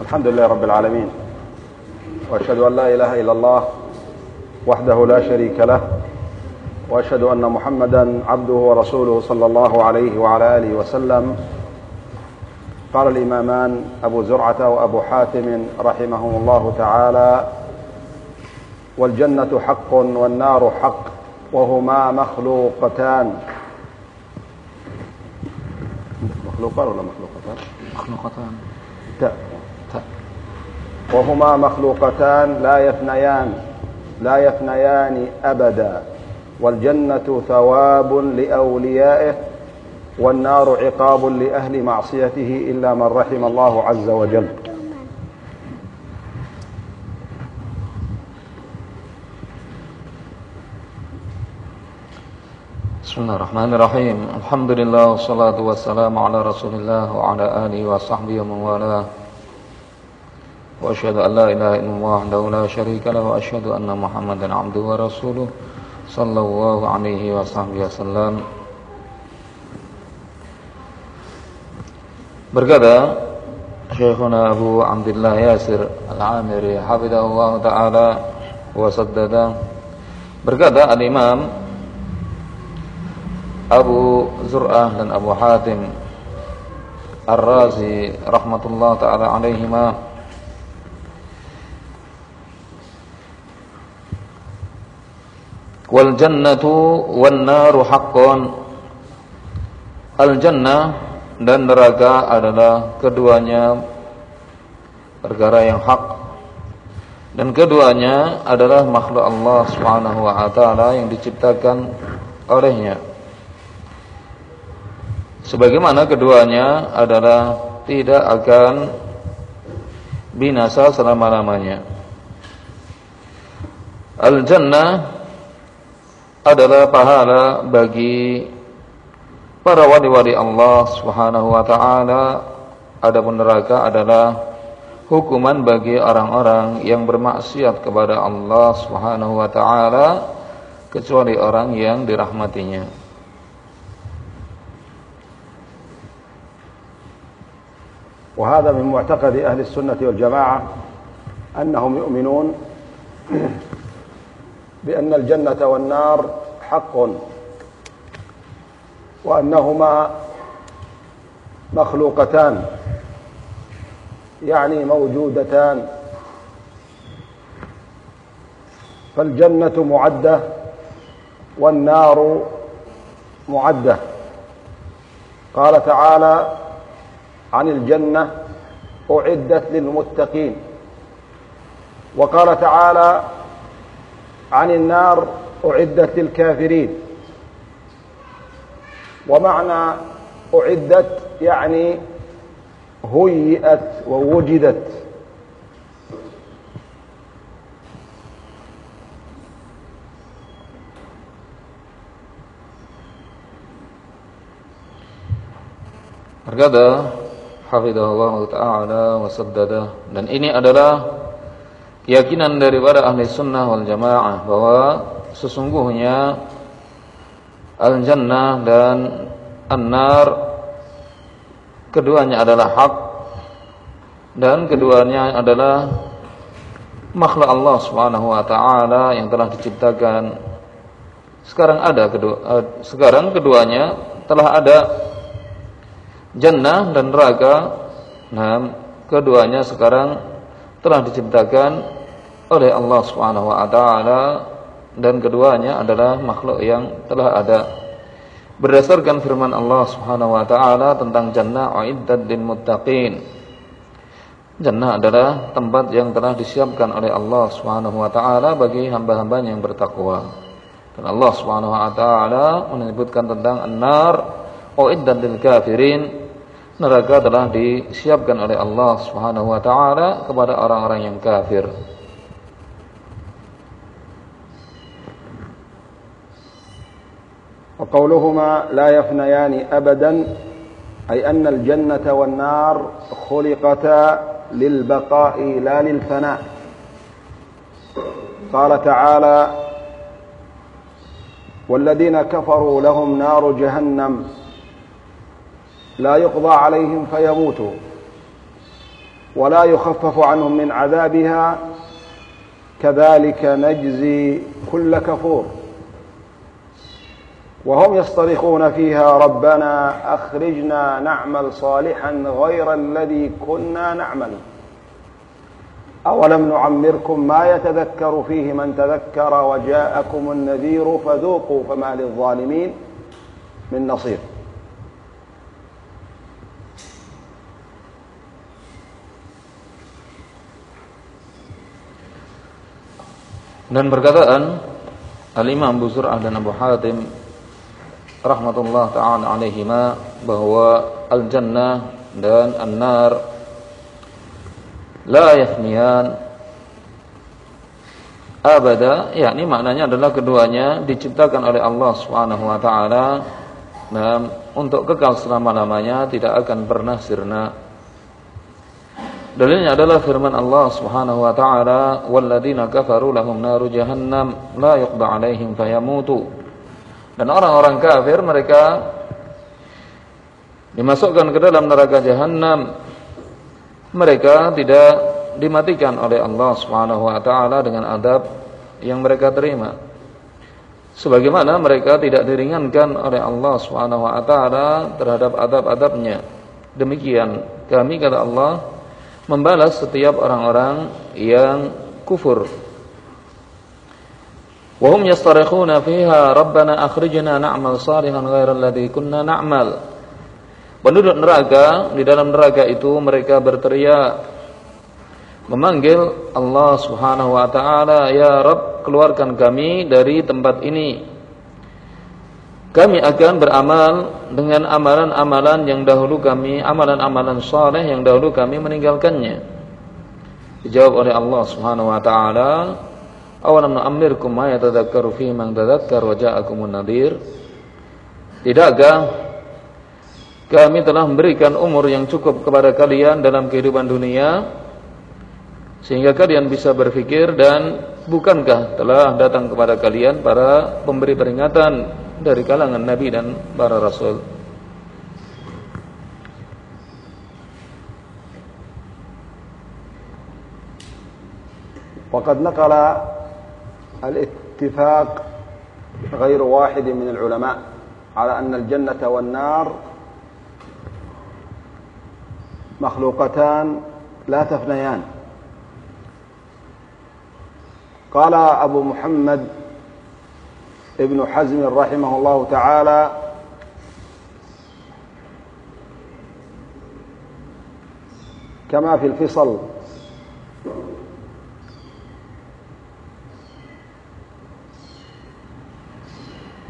الحمد لله رب العالمين. وأشهد أن لا إله إلا الله وحده لا شريك له. وأشهد أن محمدا عبده ورسوله صلى الله عليه وعلى آله وسلم. قال الإمامان أبو زرعة وأبو حاتم رحمهم الله تعالى والجنة حق والنار حق وهما مخلوقتان. مخلوقان ولا مخلوقتان؟ مخلوقتان. وهما مخلوقتان لا يفنيان لا يفنيان أبدا. والجنة ثواب لأوليائه والنار عقاب لأهل معصيته إلا من رحم الله عز وجل. بسم الله الرحمن الرحيم. الحمد لله والصلاة والسلام على رسول الله وعلى آله وصحبه ومن والاه. وأشهد أن لا إله إلا الله وحده لا شريك له وأشهد أن محمدا عبده ورسوله صلى الله عليه وصحبه وسلم Berkata Syekhuna Abu Abdullah Yasir Al-Amiri Hafidahullah Ta'ala Wa saddada Berkata Al-Imam Abu Zur'ah dan Abu Hatim Ar-Razi Rahmatullah Ta'ala alaihima Wal jannatu wan naru haqqun. Al jannah dan neraka adalah keduanya perkara yang hak. Dan keduanya adalah makhluk Allah Subhanahu wa taala yang diciptakan olehnya. Sebagaimana keduanya adalah tidak akan binasa selama-lamanya. Al-jannah adalah pahala bagi para wali-wali Allah Subhanahu wa taala. Adapun neraka adalah hukuman bagi orang-orang yang bermaksiat kepada Allah Subhanahu wa taala kecuali orang yang dirahmatinya. وهذا من معتقد أهل السنة والجماعة أنهم يؤمنون بأن الجنة والنار حق وأنهما مخلوقتان يعني موجودتان. فالجنة معدة والنار معدة. قال تعالى عن الجنة أعدت للمتقين. وقال تعالى عن النار أعدت للكافرين ومعنى أعدت يعني هيئت ووجدت Berkata hafizahullah taala wa saddada dan ini adalah keyakinan daripada ahli sunnah wal jamaah bahwa sesungguhnya al jannah dan an-nar keduanya adalah hak dan keduanya adalah makhluk Allah Subhanahu wa taala yang telah diciptakan. Sekarang ada kedua uh, sekarang keduanya telah ada jannah dan neraka. Nah keduanya sekarang telah diciptakan oleh Allah Subhanahu wa taala dan keduanya adalah makhluk yang telah ada berdasarkan firman Allah Subhanahu wa taala tentang jannah uiddat lil muttaqin Jannah adalah tempat yang telah disiapkan oleh Allah Subhanahu wa taala bagi hamba-hamba yang bertakwa. Dan Allah Subhanahu wa taala menyebutkan tentang an-nar uiddat lil kafirin neraka telah disiapkan oleh Allah Subhanahu wa taala kepada orang-orang yang kafir. وقولهما لا يفنيان أبدا أي أن الجنة والنار خلقتا للبقاء لا للفناء. قال تعالى والذين كفروا لهم نار جهنم لا يقضى عليهم فيموتوا ولا يخفف عنهم من عذابها كذلك نجزي كل كفور. وهم يصطرخون فيها ربنا أخرجنا نعمل صالحا غير الذي كنا نعمل. أولم نعمركم ما يتذكر فيه من تذكر وجاءكم النذير فذوقوا فما للظالمين من نصير. Dan perkataan Al-Imam Abu Zur'ah dan Abu Hatim rahmatullah taala alaihima bahwa al-jannah dan an-nar la yafniyan abada yakni maknanya adalah keduanya diciptakan oleh Allah Subhanahu wa taala dan untuk kekal selama-lamanya tidak akan pernah sirna Dalilnya adalah firman Allah Subhanahu wa taala, "Walladzina kafaru lahum naru jahannam la yuqda 'alaihim fayamutu." Dan orang-orang kafir mereka dimasukkan ke dalam neraka jahanam. Mereka tidak dimatikan oleh Allah Subhanahu wa taala dengan adab yang mereka terima. Sebagaimana mereka tidak diringankan oleh Allah Subhanahu wa taala terhadap adab-adabnya. Demikian kami kata Allah membalas setiap orang-orang yang kufur. Wahum yastarikhuna fiha Rabbana na'mal salihan ghairal ladzi kunna na'mal. Penduduk neraka di dalam neraka itu mereka berteriak memanggil Allah Subhanahu wa taala, "Ya Rabb, keluarkan kami dari tempat ini." Kami akan beramal dengan amalan-amalan yang dahulu kami, amalan-amalan saleh yang dahulu kami meninggalkannya. Dijawab oleh Allah Subhanahu wa taala, "Awalam nu'ammirkum ma yatadhakkaru fi man tadhakkar wa ja'akumun nadhir?" Tidakkah kami telah memberikan umur yang cukup kepada kalian dalam kehidupan dunia sehingga kalian bisa berpikir dan bukankah telah datang kepada kalian para pemberi peringatan dari kalangan nabi dan para rasul. وقد نقل الاتفاق غير واحد من العلماء على أن الجنة والنار مخلوقتان لا تفنيان. قال أبو محمد ابن حزم رحمه الله تعالى كما في الفصل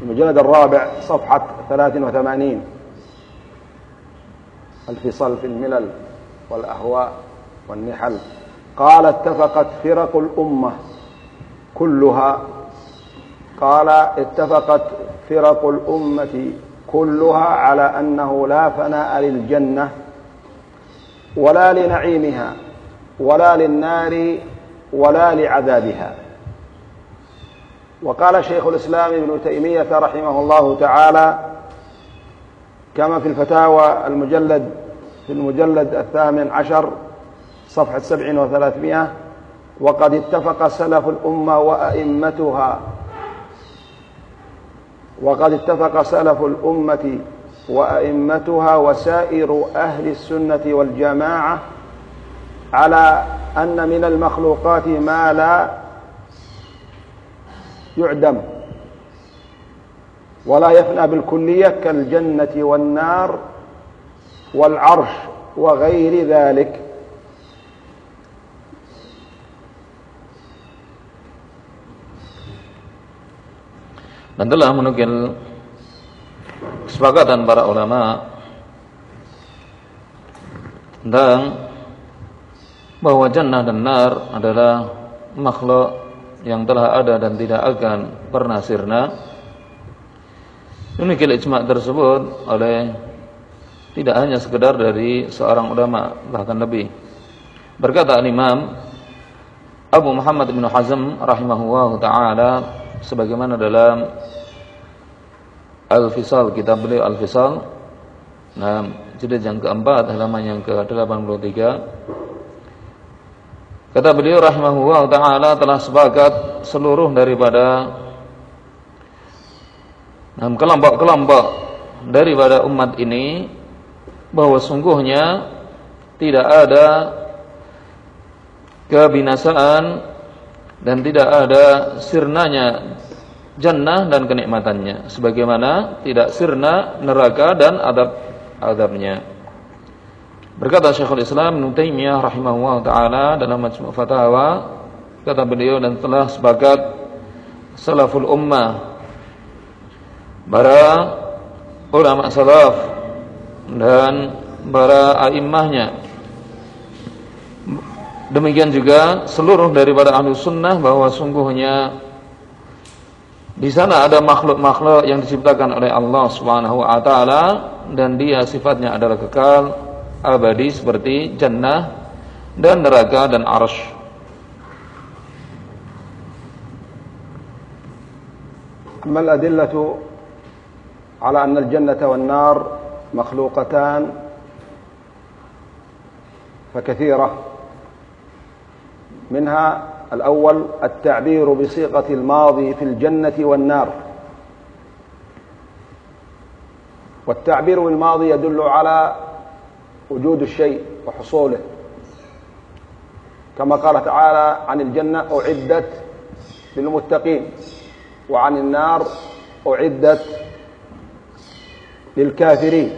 المجلد الرابع صفحة 83 الفصل في الملل والأهواء والنحل. قال اتفقت فرق الأمة كلها. قال اتفقت فرق الأمة كلها على أنه لا فناء للجنة ولا لنعيمها ولا للنار ولا لعذابها. وقال شيخ الإسلام ابن تيمية رحمه الله تعالى كما في الفتاوى المجلد في المجلد الثامن عشر صفحة سبع وثلاثمائة وقد اتفق سلف الأمة وأئمتها. وقد اتفق سلف الأمة وأئمتها وسائر أهل السنة والجماعة على أن من المخلوقات ما لا يعدم ولا يفنى بالكلية كالجنة والنار والعرش وغير ذلك dan telah menukil kesepakatan para ulama tentang bahwa jannah dan nar adalah makhluk yang telah ada dan tidak akan pernah sirna. Demikian ijma tersebut oleh tidak hanya sekedar dari seorang ulama bahkan lebih. Berkata Imam Abu Muhammad bin Hazm rahimahullah taala sebagaimana dalam Al-Fisal kitab beliau Al-Fisal nah jilid yang keempat halaman yang ke-83 Kata beliau rahimahullah taala telah sepakat seluruh daripada kelompok-kelompok daripada umat ini bahwa sungguhnya tidak ada kebinasaan dan tidak ada sirnanya jannah dan kenikmatannya. Sebagaimana tidak sirna neraka dan adab adabnya Berkata Syekhul Islam Ibnu rahimahullah taala dalam Majmu' Fatawa kata beliau dan telah sepakat salaful ummah. Para ulama salaf dan para a'immahnya. Demikian juga seluruh daripada ahlu sunnah bahwa sungguhnya di sana ada makhluk-makhluk yang diciptakan oleh Allah Subhanahu wa taala dan dia sifatnya adalah kekal abadi seperti jannah dan neraka dan arsh. أما الأدلة على أن الجنة والنار مخلوقتان فكثيرة منها الأول التعبير بصيغة الماضي في الجنة والنار والتعبير بالماضي يدل على وجود الشيء وحصوله. كما قال تعالى عن الجنة أعدت للمتقين وعن النار أعدت للكافرين.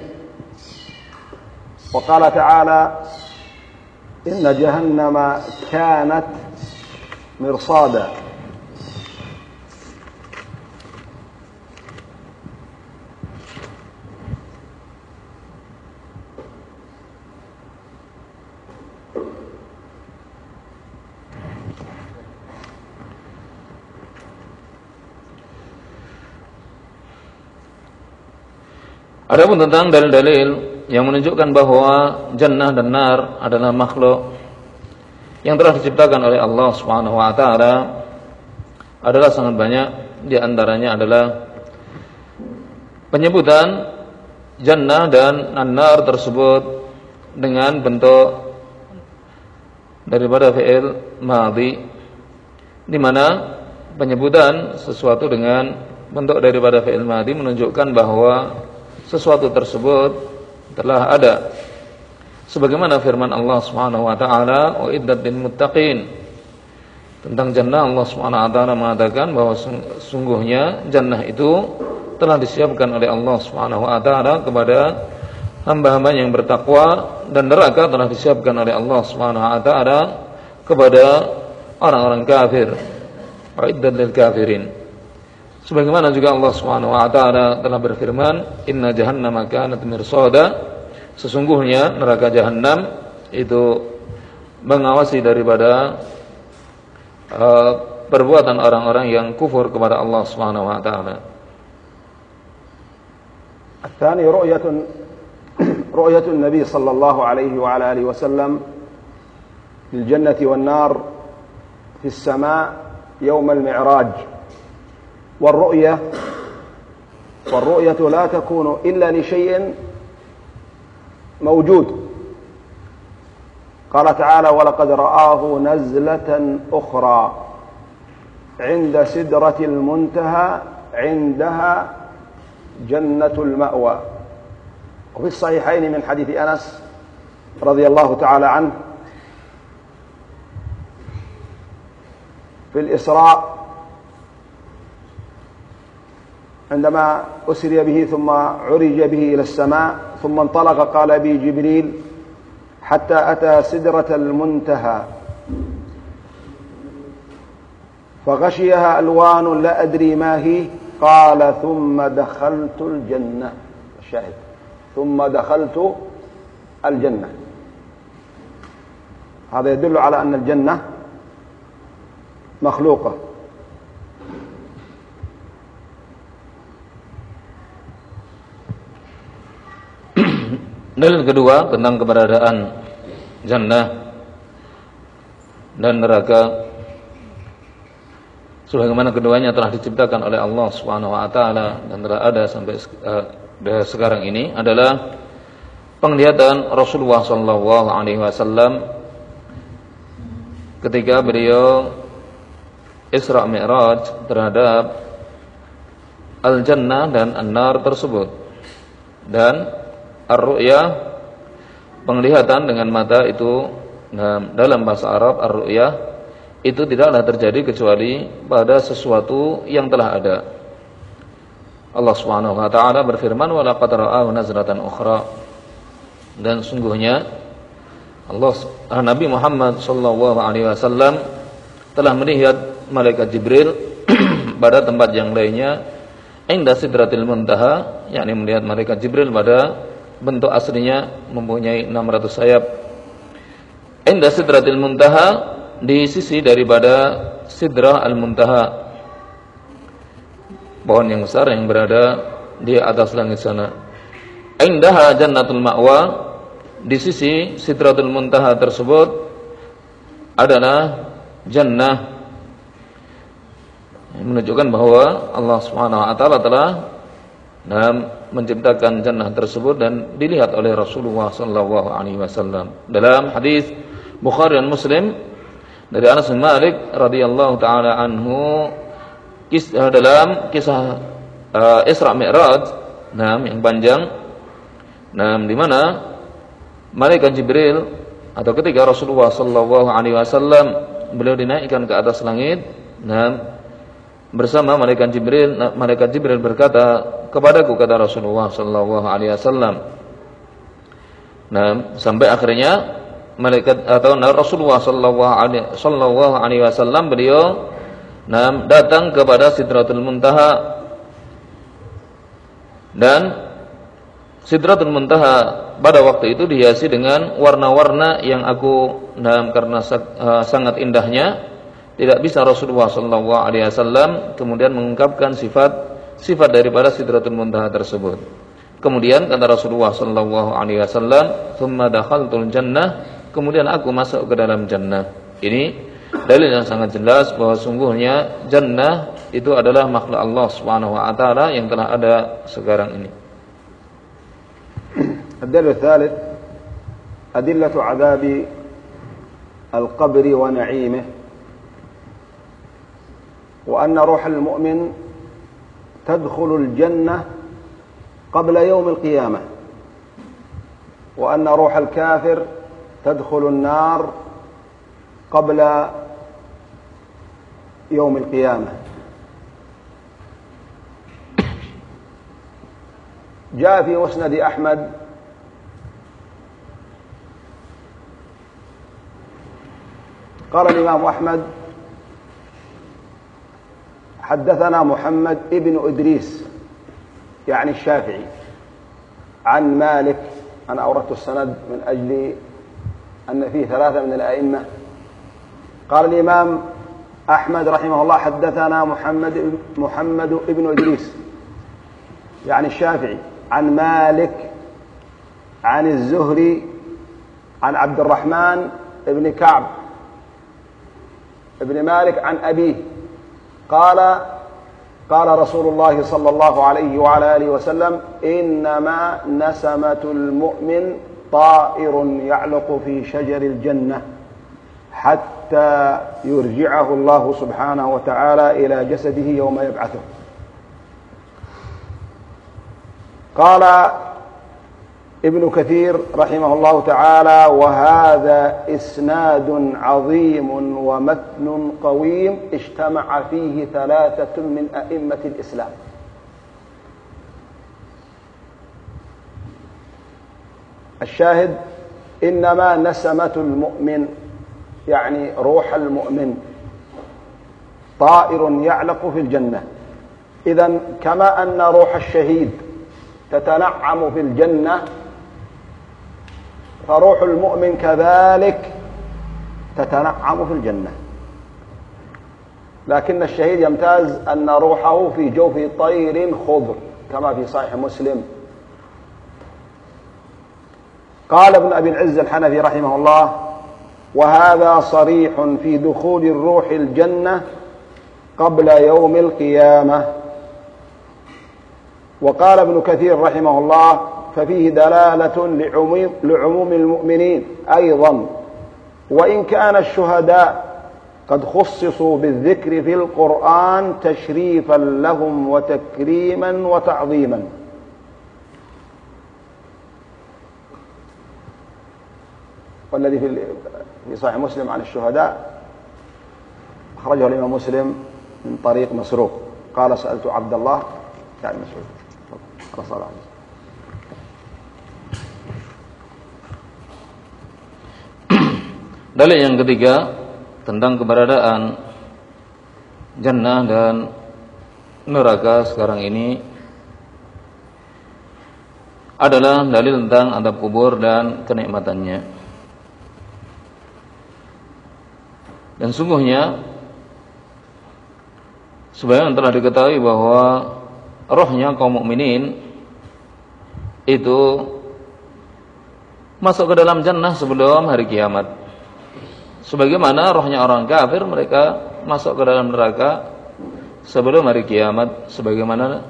وقال تعالى إن جهنم كانت مرصادا. Adapun tentang dalil-dalil yang menunjukkan bahwa jannah dan nar adalah makhluk yang telah diciptakan oleh Allah Subhanahu wa taala adalah sangat banyak. Di antaranya adalah penyebutan jannah dan nar tersebut dengan bentuk daripada fi'il madhi di mana penyebutan sesuatu dengan bentuk daripada fi'il madhi menunjukkan bahwa sesuatu tersebut telah ada. Sebagaimana firman Allah Subhanahu wa taala wa iddat lil muttaqin. Tentang jannah Allah Subhanahu wa taala mengatakan bahwa sungguhnya jannah itu telah disiapkan oleh Allah Subhanahu wa taala kepada hamba-hamba yang bertakwa dan neraka telah disiapkan oleh Allah Subhanahu wa taala kepada orang-orang kafir. Wa iddat lil kafirin Sebagaimana juga Allah Subhanahu wa taala telah berfirman, "Inna jahannama kanat mirsada." Sesungguhnya neraka jahanam itu mengawasi daripada uh, perbuatan orang-orang yang kufur kepada Allah Subhanahu wa taala. الثاني رؤية رؤية النبي صلى الله عليه وعلى آله وسلم للجنة والنار في السماء يوم المعراج والرؤية والرؤية لا تكون إلا لشيء موجود. قال تعالى ولقد رآه نزلة أخرى عند سدرة المنتهى عندها جنة المأوى. وفي الصحيحين من حديث أنس رضي الله تعالى عنه في الإسراء عندما أسري به ثم عرج به إلى السماء ثم انطلق قال بي جبريل حتى أتى سدرة المنتهى. فغشيها ألوان لا أدري ما هي. قال ثم دخلت الجنة. الشاهد ثم دخلت الجنة. هذا يدل على أن الجنة مخلوقة. Dalil kedua tentang keberadaan jannah dan neraka sebagaimana keduanya telah diciptakan oleh Allah Subhanahu wa taala dan telah ada sampai uh, sekarang ini adalah penglihatan Rasulullah sallallahu alaihi wasallam ketika beliau Isra Mi'raj terhadap al-jannah dan an-nar tersebut. Dan ar-ru'yah penglihatan dengan mata itu dalam bahasa Arab ar-ru'yah itu tidaklah terjadi kecuali pada sesuatu yang telah ada. Allah Subhanahu wa taala berfirman wa laqad ra'ahu nazratan ukhra. Dan sungguhnya Allah Nabi Muhammad sallallahu alaihi wasallam telah melihat malaikat Jibril pada tempat yang lainnya inda sidratil muntaha yakni melihat malaikat Jibril pada bentuk aslinya mempunyai 600 sayap. Inda sidratil muntaha di sisi daripada sidrah al muntaha pohon yang besar yang berada di atas langit sana. Indaha jannatul ma'wa di sisi Sidratul Muntaha tersebut adalah jannah. Menunjukkan bahwa Allah Subhanahu wa taala telah dalam menciptakan jannah tersebut dan dilihat oleh Rasulullah sallallahu alaihi wasallam. Dalam hadis Bukhari dan Muslim dari Anas bin Malik radhiyallahu taala anhu kisah dalam kisah uh, Isra Mi'raj nah yang panjang nah di mana malaikat Jibril atau ketika Rasulullah sallallahu alaihi wasallam beliau dinaikkan ke atas langit nah bersama malaikat Jibril nah, malaikat Jibril berkata kepadaku kata Rasulullah sallallahu alaihi wasallam. Nah sampai akhirnya malaikat atau Rasulullah sallallahu alaihi wasallam beliau Nah, datang kepada Sidratul Muntaha. Dan Sidratul Muntaha pada waktu itu dihiasi dengan warna-warna yang aku nah, karena uh, sangat indahnya tidak bisa Rasulullah sallallahu alaihi wasallam kemudian mengungkapkan sifat sifat daripada Sidratul Muntaha tersebut. Kemudian kata Rasulullah sallallahu alaihi wasallam, "Tsumma dakhaltul jannah," kemudian aku masuk ke dalam jannah. Ini dalil yang sangat jelas bahwa sungguhnya jannah itu adalah makhluk Allah Subhanahu wa taala yang telah ada sekarang ini. الدليل الثالث أدلة عذاب القبر ونعيمه وأن روح المؤمن تدخل الجنة قبل يوم القيامة وأن روح الكافر تدخل النار قبل يوم القيامة. جاء في مسند أحمد قال الإمام أحمد حدثنا محمد ابن إدريس يعني الشافعي عن مالك أنا أوردت السند من أجل أن فيه ثلاثة من الأئمة. قال الإمام أحمد رحمه الله حدثنا محمد محمد ابن إدريس يعني الشافعي عن مالك عن الزهري عن عبد الرحمن بن كعب ابن مالك عن أبيه. قال قال رسول الله صلى الله عليه وعلى آله وسلم إنما نسمة المؤمن طائر يعلق في شجر الجنة حتى يرجعه الله سبحانه وتعالى إلى جسده يوم يبعثه. قال ابن كثير رحمه الله تعالى وهذا إسناد عظيم ومتن قويم اجتمع فيه ثلاثة من أئمة الإسلام. الشاهد إنما نسمة المؤمن يعني روح المؤمن طائر يعلق في الجنة. إذا كما أن روح الشهيد تتنعم في الجنة فروح المؤمن كذلك تتنعم في الجنة. لكن الشهيد يمتاز أن روحه في جوف طير خضر كما في صحيح مسلم. قال ابن أبي العز الحنفي رحمه الله وهذا صريح في دخول الروح الجنة قبل يوم القيامة. وقال ابن كثير رحمه الله ففيه دلالة لعموم, المؤمنين أيضا. وإن كان الشهداء قد خصصوا بالذكر في القرآن تشريفا لهم وتكريما وتعظيما. والذي في في صحيح مسلم عن الشهداء. أخرجه الإمام مسلم من طريق مسروق. قال سألت عبد الله يعني مسعود على صلاة Dalil yang ketiga tentang keberadaan jannah dan neraka sekarang ini adalah dalil tentang adab kubur dan kenikmatannya. Dan sungguhnya sebagaimana telah diketahui bahwa rohnya kaum mukminin itu masuk ke dalam jannah sebelum hari kiamat. Sebagaimana rohnya orang kafir mereka masuk ke dalam neraka sebelum hari kiamat sebagaimana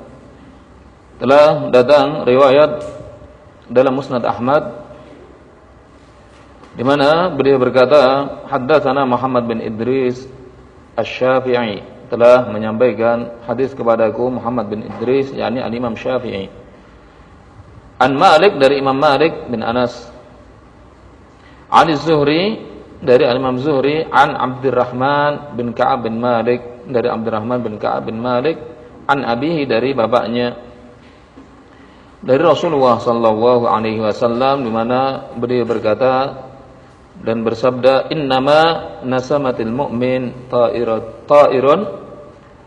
telah datang riwayat dalam Musnad Ahmad di mana beliau berkata, haddatsana Muhammad bin Idris Asy-Syafi'i telah menyampaikan hadis kepadaku Muhammad bin Idris yakni Al-Imam Syafi'i. An Malik dari Imam Malik bin Anas. An Zuhri dari Al-Imam Zuhri an Abdurrahman bin Ka'ab bin Malik. Dari Abdurrahman bin Ka'ab bin Malik an abihi dari bapaknya. Dari Rasulullah sallallahu alaihi wasallam di mana beliau berkata dan bersabda innama nasamatil mu'min ta'irat ta'irun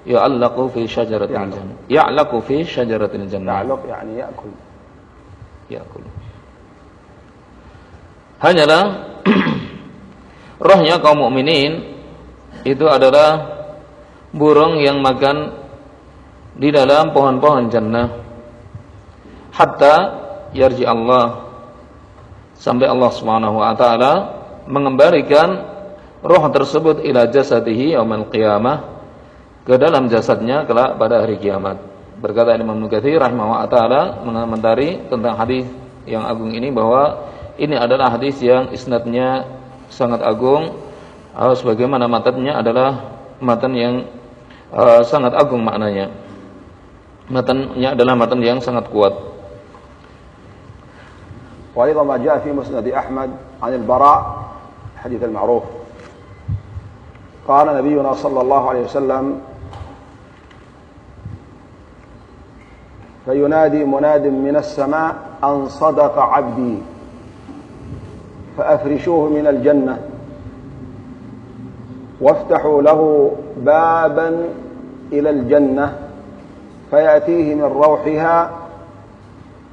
ya'allaqu fi syajaratil jannah. Ya'laqu fi syajaratil jannah. Ya'laq yani ya'kul. Ya'kul. Hanyalah rohnya kaum mukminin itu adalah burung yang makan di dalam pohon-pohon jannah hatta yarji Allah sampai Allah Subhanahu wa taala mengembalikan roh tersebut ila jasadihi yaumil qiyamah ke dalam jasadnya kelak pada hari kiamat. Berkata Imam Nukathir rahimahullah taala mengomentari tentang hadis yang agung ini bahwa ini adalah hadis yang isnadnya sangat agung uh, sebagaimana matanya adalah matan yang uh, sangat agung maknanya. Matannya adalah matan yang sangat kuat. وأيضا ما جاء في مسند أحمد عن البراء الحديث المعروف قال نبينا صلى الله عليه وسلم فينادي مناد من السماء أن صدق عبدي فأفرشوه من الجنة. وافتحوا له بابا إلى الجنة فيأتيه من روحها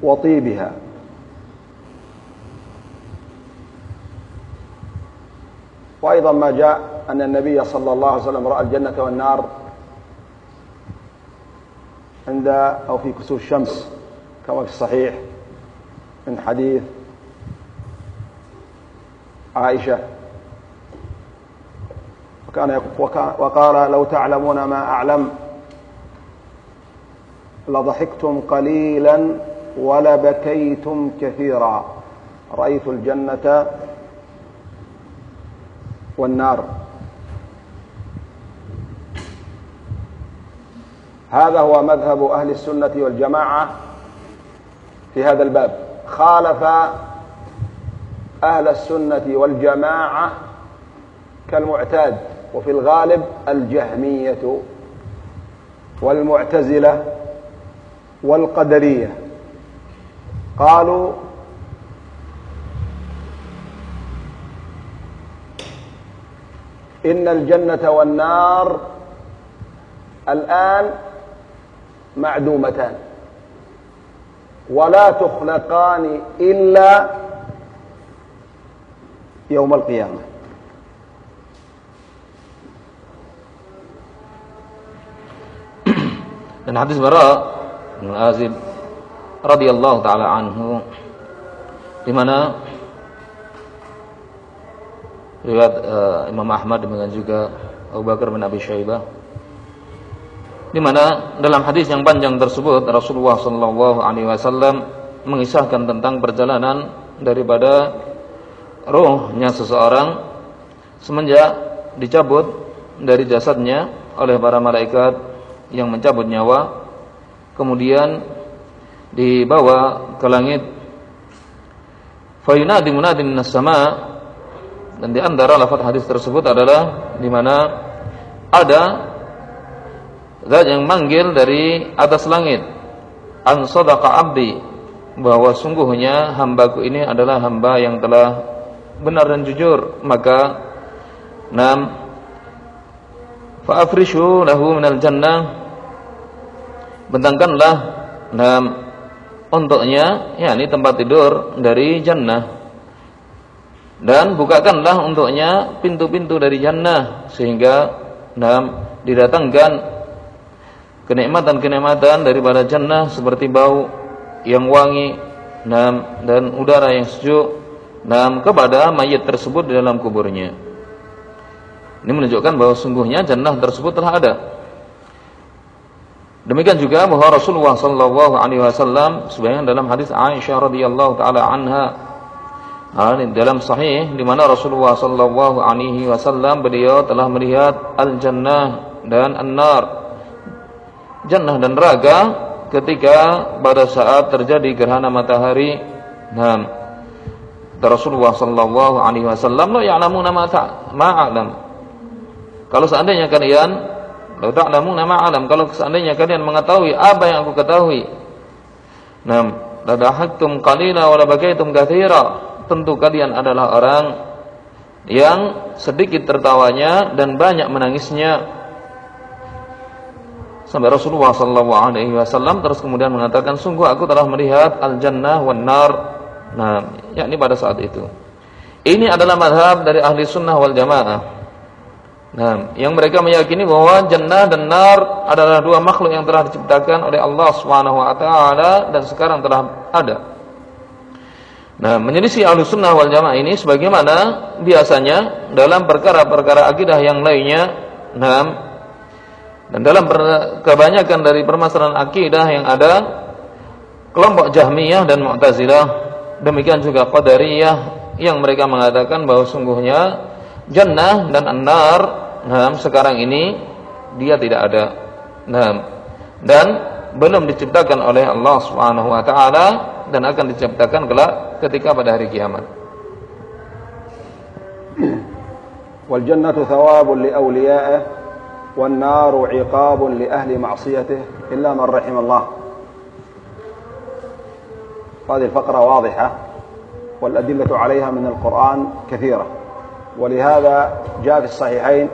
وطيبها. وأيضا ما جاء أن النبي صلى الله عليه وسلم رأى الجنة والنار عند أو في كسوف الشمس كما في الصحيح من حديث عائشة. وكان وقال لو تعلمون ما أعلم لضحكتم قليلا ولبكيتم كثيرا. رأيت الجنة والنار. هذا هو مذهب أهل السنة والجماعة في هذا الباب. خالف أهل السنة والجماعة كالمعتاد وفي الغالب الجهمية والمعتزلة والقدرية. قالوا إن الجنة والنار الآن معدومتان ولا تخلقان إلا يوم القيامة dan hadis Bara bin Azib radhiyallahu taala anhu di mana riwayat uh, Imam Ahmad dengan juga Abu Bakar bin Abi Syaibah di mana dalam hadis yang panjang tersebut Rasulullah sallallahu alaihi wasallam mengisahkan tentang perjalanan daripada rohnya seseorang semenjak dicabut dari jasadnya oleh para malaikat yang mencabut nyawa kemudian dibawa ke langit. Fayunadi munadin sama. Dan di antara lafaz hadis tersebut adalah di mana ada zat yang manggil dari atas langit. An sadaqa abdi bahwa sungguhnya hambaku ini adalah hamba yang telah benar dan jujur maka nam fa'afrishu lahu minal jannah. Bentangkanlah nam untuknya yakni tempat tidur dari jannah. Dan bukakanlah untuknya pintu-pintu dari jannah sehingga nam didatangkan kenikmatan-kenikmatan daripada jannah seperti bau yang wangi nam dan udara yang sejuk nam kepada mayat tersebut di dalam kuburnya ini menunjukkan bahwa sungguhnya jannah tersebut telah ada demikian juga bahwa Rasulullah sallallahu alaihi wasallam sebagaimana dalam hadis Aisyah radhiyallahu taala anha dalam sahih di mana Rasulullah sallallahu alaihi wasallam beliau telah melihat al-jannah dan an-nar. Jannah dan neraka ketika pada saat terjadi gerhana matahari. Nah, Rasulullah sallallahu alaihi wasallam la ya'lamuna ma ma'alam. Kalau seandainya kalian la ta'lamuna ma'alam, kalau seandainya kalian mengetahui apa yang aku ketahui. Nah, la dahaktum qalila wa la bakaitum katsira tentu kalian adalah orang yang sedikit tertawanya dan banyak menangisnya. Sampai Rasulullah sallallahu alaihi wasallam terus kemudian mengatakan, "Sungguh aku telah melihat al-jannah wan nar." Nah, yakni pada saat itu. Ini adalah madhab dari ahli sunnah wal jamaah. Nah, yang mereka meyakini bahwa jannah dan nar adalah dua makhluk yang telah diciptakan oleh Allah taala dan sekarang telah ada. Nah, menyelisih ahlu sunnah wal jamaah ini sebagaimana biasanya dalam perkara-perkara akidah yang lainnya, nah, dan dalam kebanyakan dari permasalahan akidah yang ada kelompok Jahmiyah dan Mu'tazilah, Demikian juga Qadariyah yang mereka mengatakan bahwa sungguhnya jannah dan annar nah, sekarang ini dia tidak ada. Nah, dan belum diciptakan oleh Allah Subhanahu wa taala dan akan diciptakan kelak ketika pada hari kiamat. Wal jannatu thawabun li awliya'ihi wan naru 'iqabun li ahli ma'siyatihi illa man rahimallahu هذه الفقرة واضحة والأدلة عليها من القرآن كثيرة. ولهذا جاء في الصحيحين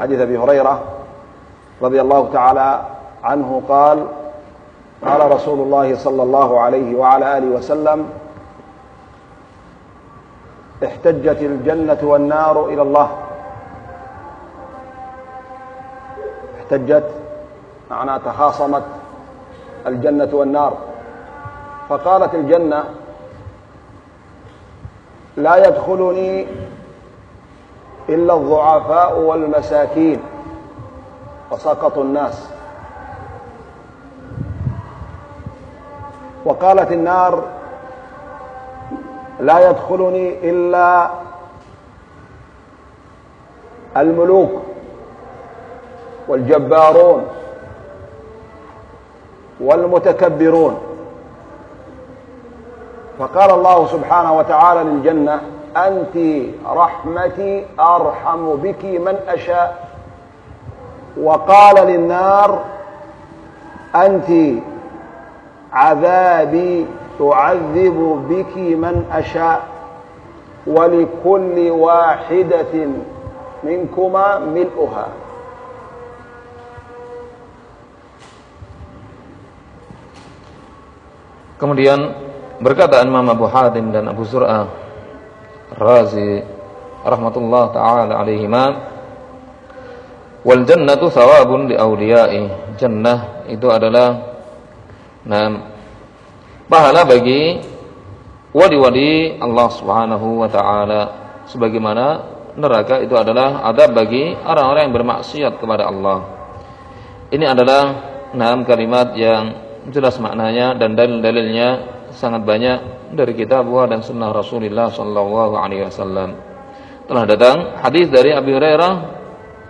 حديث أبي هريرة رضي الله تعالى عنه قال قال رسول الله صلى الله عليه وعلى آله وسلم احتجت الجنة والنار إلى الله. احتجت معناها تخاصمت الجنة والنار. فقالت الجنة لا يدخلني إلا الضعفاء والمساكين وسقط الناس. وقالت النار لا يدخلني إلا الملوك والجبارون والمتكبرون. فقال الله سبحانه وتعالى للجنة أنت رحمتي أرحم بك من أشاء. وقال للنار أنت عذابي تعذب بك من أشاء. ولكل واحدة منكما ملؤها. Kemudian berkata Imam Abu Hatim dan Abu Zur'ah Razi rahmatullah taala alaihima wal jannatu thawabun li awliyai jannah itu adalah Nah, pahala bagi wali-wali Allah Subhanahu wa taala sebagaimana neraka itu adalah adab bagi orang-orang yang bermaksiat kepada Allah. Ini adalah enam kalimat yang jelas maknanya dan dalil-dalilnya sangat banyak dari kitab dan sunnah Rasulullah sallallahu alaihi wasallam. telah datang hadis dari Abi Hurairah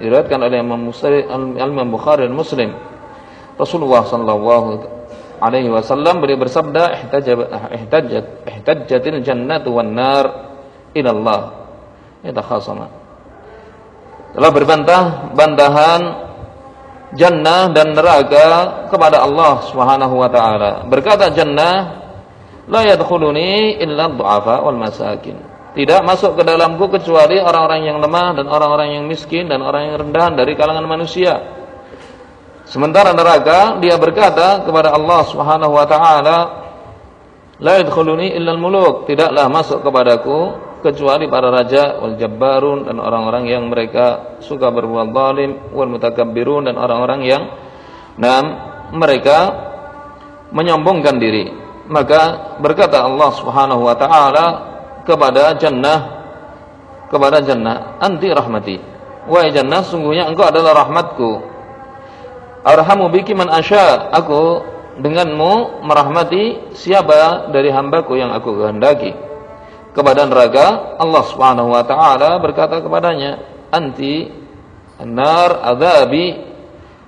diriwayatkan oleh Imam Muslim, Imam Bukhari dan Muslim. Rasulullah sallallahu alaihi wasallam beliau bersabda ihtajat ihtajjatil jannatu wan nar ila Allah. Yatakhasama. Telah berbantah bantahan jannah dan neraka kepada Allah Subhanahu wa taala. Berkata jannah la yadkhuluni illa du'afa wal masakin. Tidak masuk ke dalamku kecuali orang-orang yang lemah dan orang-orang yang miskin dan orang yang rendahan dari kalangan manusia. Sementara neraka dia berkata kepada Allah Subhanahu wa taala, "La yadkhuluni illa al-muluk." Tidaklah masuk kepadaku kecuali para raja wal jabbarun dan orang-orang yang mereka suka berbuat zalim wal mutakabbirun dan orang-orang yang nah, mereka menyombongkan diri. Maka berkata Allah Subhanahu wa taala kepada jannah kepada jannah anti rahmati. Wahai jannah sungguhnya engkau adalah rahmatku. Arhamu biki man asya aku denganmu merahmati siapa dari hambaku yang aku kehendaki. Kepada neraka Allah Subhanahu wa taala berkata kepadanya anti nar adzabi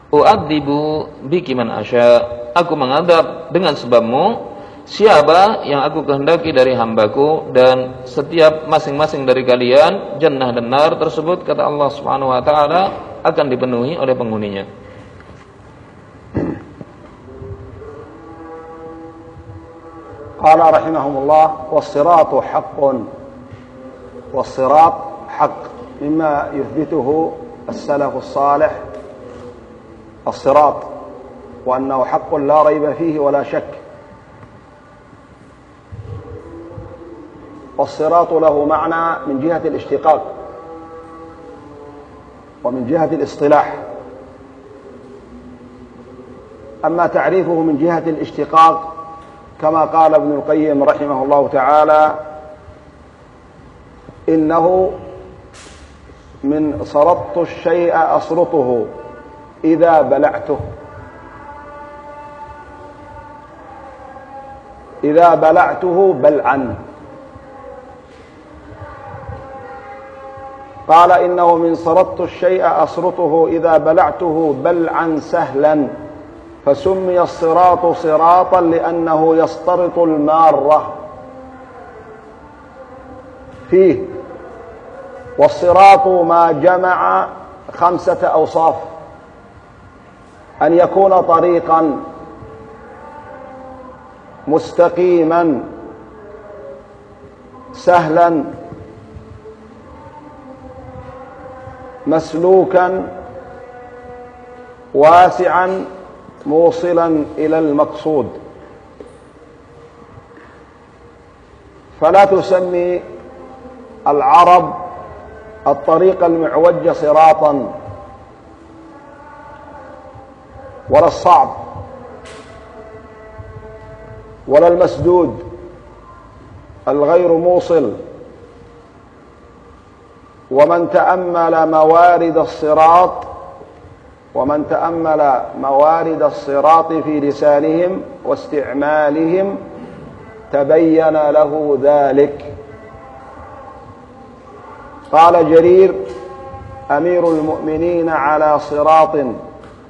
uadzibu biki man asya aku mengadab dengan sebabmu Siapa yang aku kehendaki dari hambaku dan setiap masing-masing dari kalian jannah dan nar tersebut kata Allah Subhanahu wa taala akan dipenuhi oleh penghuninya. Qala rahimahumullah was-siratu haqqun. Was-sirat haqq mimma yuthbituhu as-salaf as-salih as-sirat wa annahu haqqun la rayba fihi wa la shakk والصراط له معنى من جهة الاشتقاق ومن جهة الاصطلاح. أما تعريفه من جهة الاشتقاق كما قال ابن القيم رحمه الله تعالى إنه من صرطت الشيء أصرطه إذا بلعته. إذا بلعته بلعا. قال إنه من صرطت الشيء أصرطه إذا بلعته بلعا سهلا فسمي الصراط صراطا لأنه يصطرط المارة. فيه. والصراط ما جمع خمسة أوصاف. أن يكون طريقا مستقيما سهلا مسلوكا واسعا موصلا إلى المقصود. فلا تسمي العرب الطريق المعوج صراطا ولا الصعب ولا المسدود الغير موصل. ومن تأمل موارد الصراط ومن تأمل موارد الصراط في لسانهم واستعمالهم تبين له ذلك. قال جرير أمير المؤمنين على صراط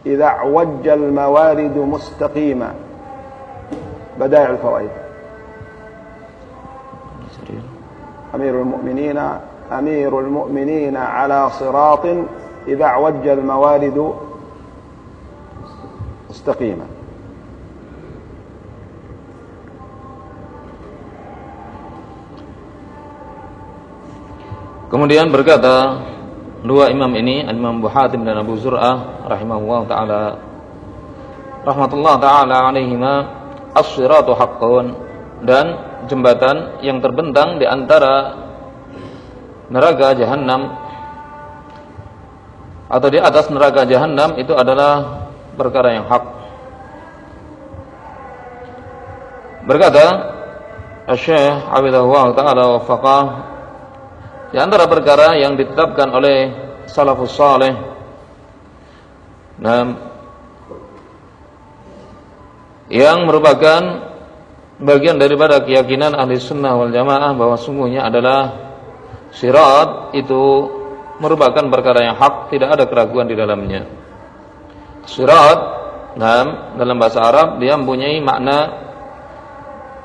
إذا اعوج الموارد مستقيما. بدائع الفوائد. أمير المؤمنين أمير المؤمنين على صراط إذا اعوج الموارد مستقيما Kemudian berkata dua imam ini, Imam Abu Hatim dan Abu Zur'ah rahimahullah taala rahmatullah taala alaihima as-siratu haqqun dan jembatan yang terbentang di antara neraka jahanam atau di atas neraka jahanam itu adalah perkara yang hak. Berkata Syekh Abidullah Ta'ala wafaqah di antara perkara yang ditetapkan oleh salafus saleh nah, yang merupakan bagian daripada keyakinan ahli sunnah wal jamaah bahwa sungguhnya adalah sirat itu merupakan perkara yang hak, tidak ada keraguan di dalamnya. Sirat dalam dalam bahasa Arab dia mempunyai makna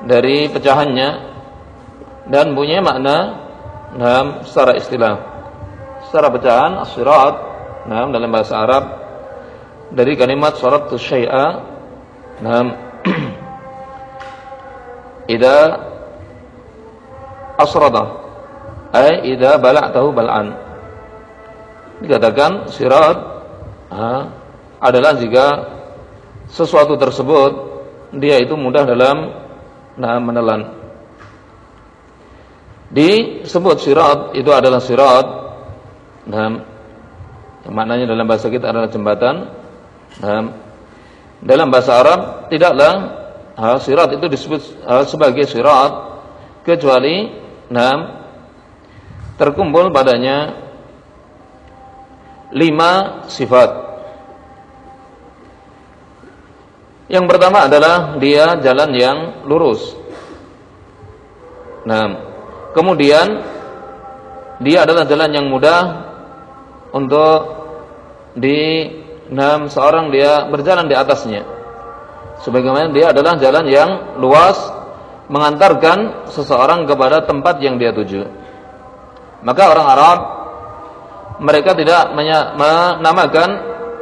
dari pecahannya dan mempunyai makna dalam secara istilah. Secara pecahan sirat dalam dalam bahasa Arab dari kalimat tu syai'a dalam ida asrada ida bala'tahu bal'an. Dikatakan sirat ha, adalah jika sesuatu tersebut dia itu mudah dalam nah, menelan. Disebut sirat itu adalah sirat nah, maknanya dalam bahasa kita adalah jembatan nah, dalam bahasa Arab tidaklah ha, sirat itu disebut ha, sebagai sirat kecuali enam terkumpul padanya lima sifat. Yang pertama adalah dia jalan yang lurus. Nah, kemudian dia adalah jalan yang mudah untuk di enam seorang dia berjalan di atasnya sebagaimana dia adalah jalan yang luas mengantarkan seseorang kepada tempat yang dia tuju. Maka orang Arab mereka tidak menamakan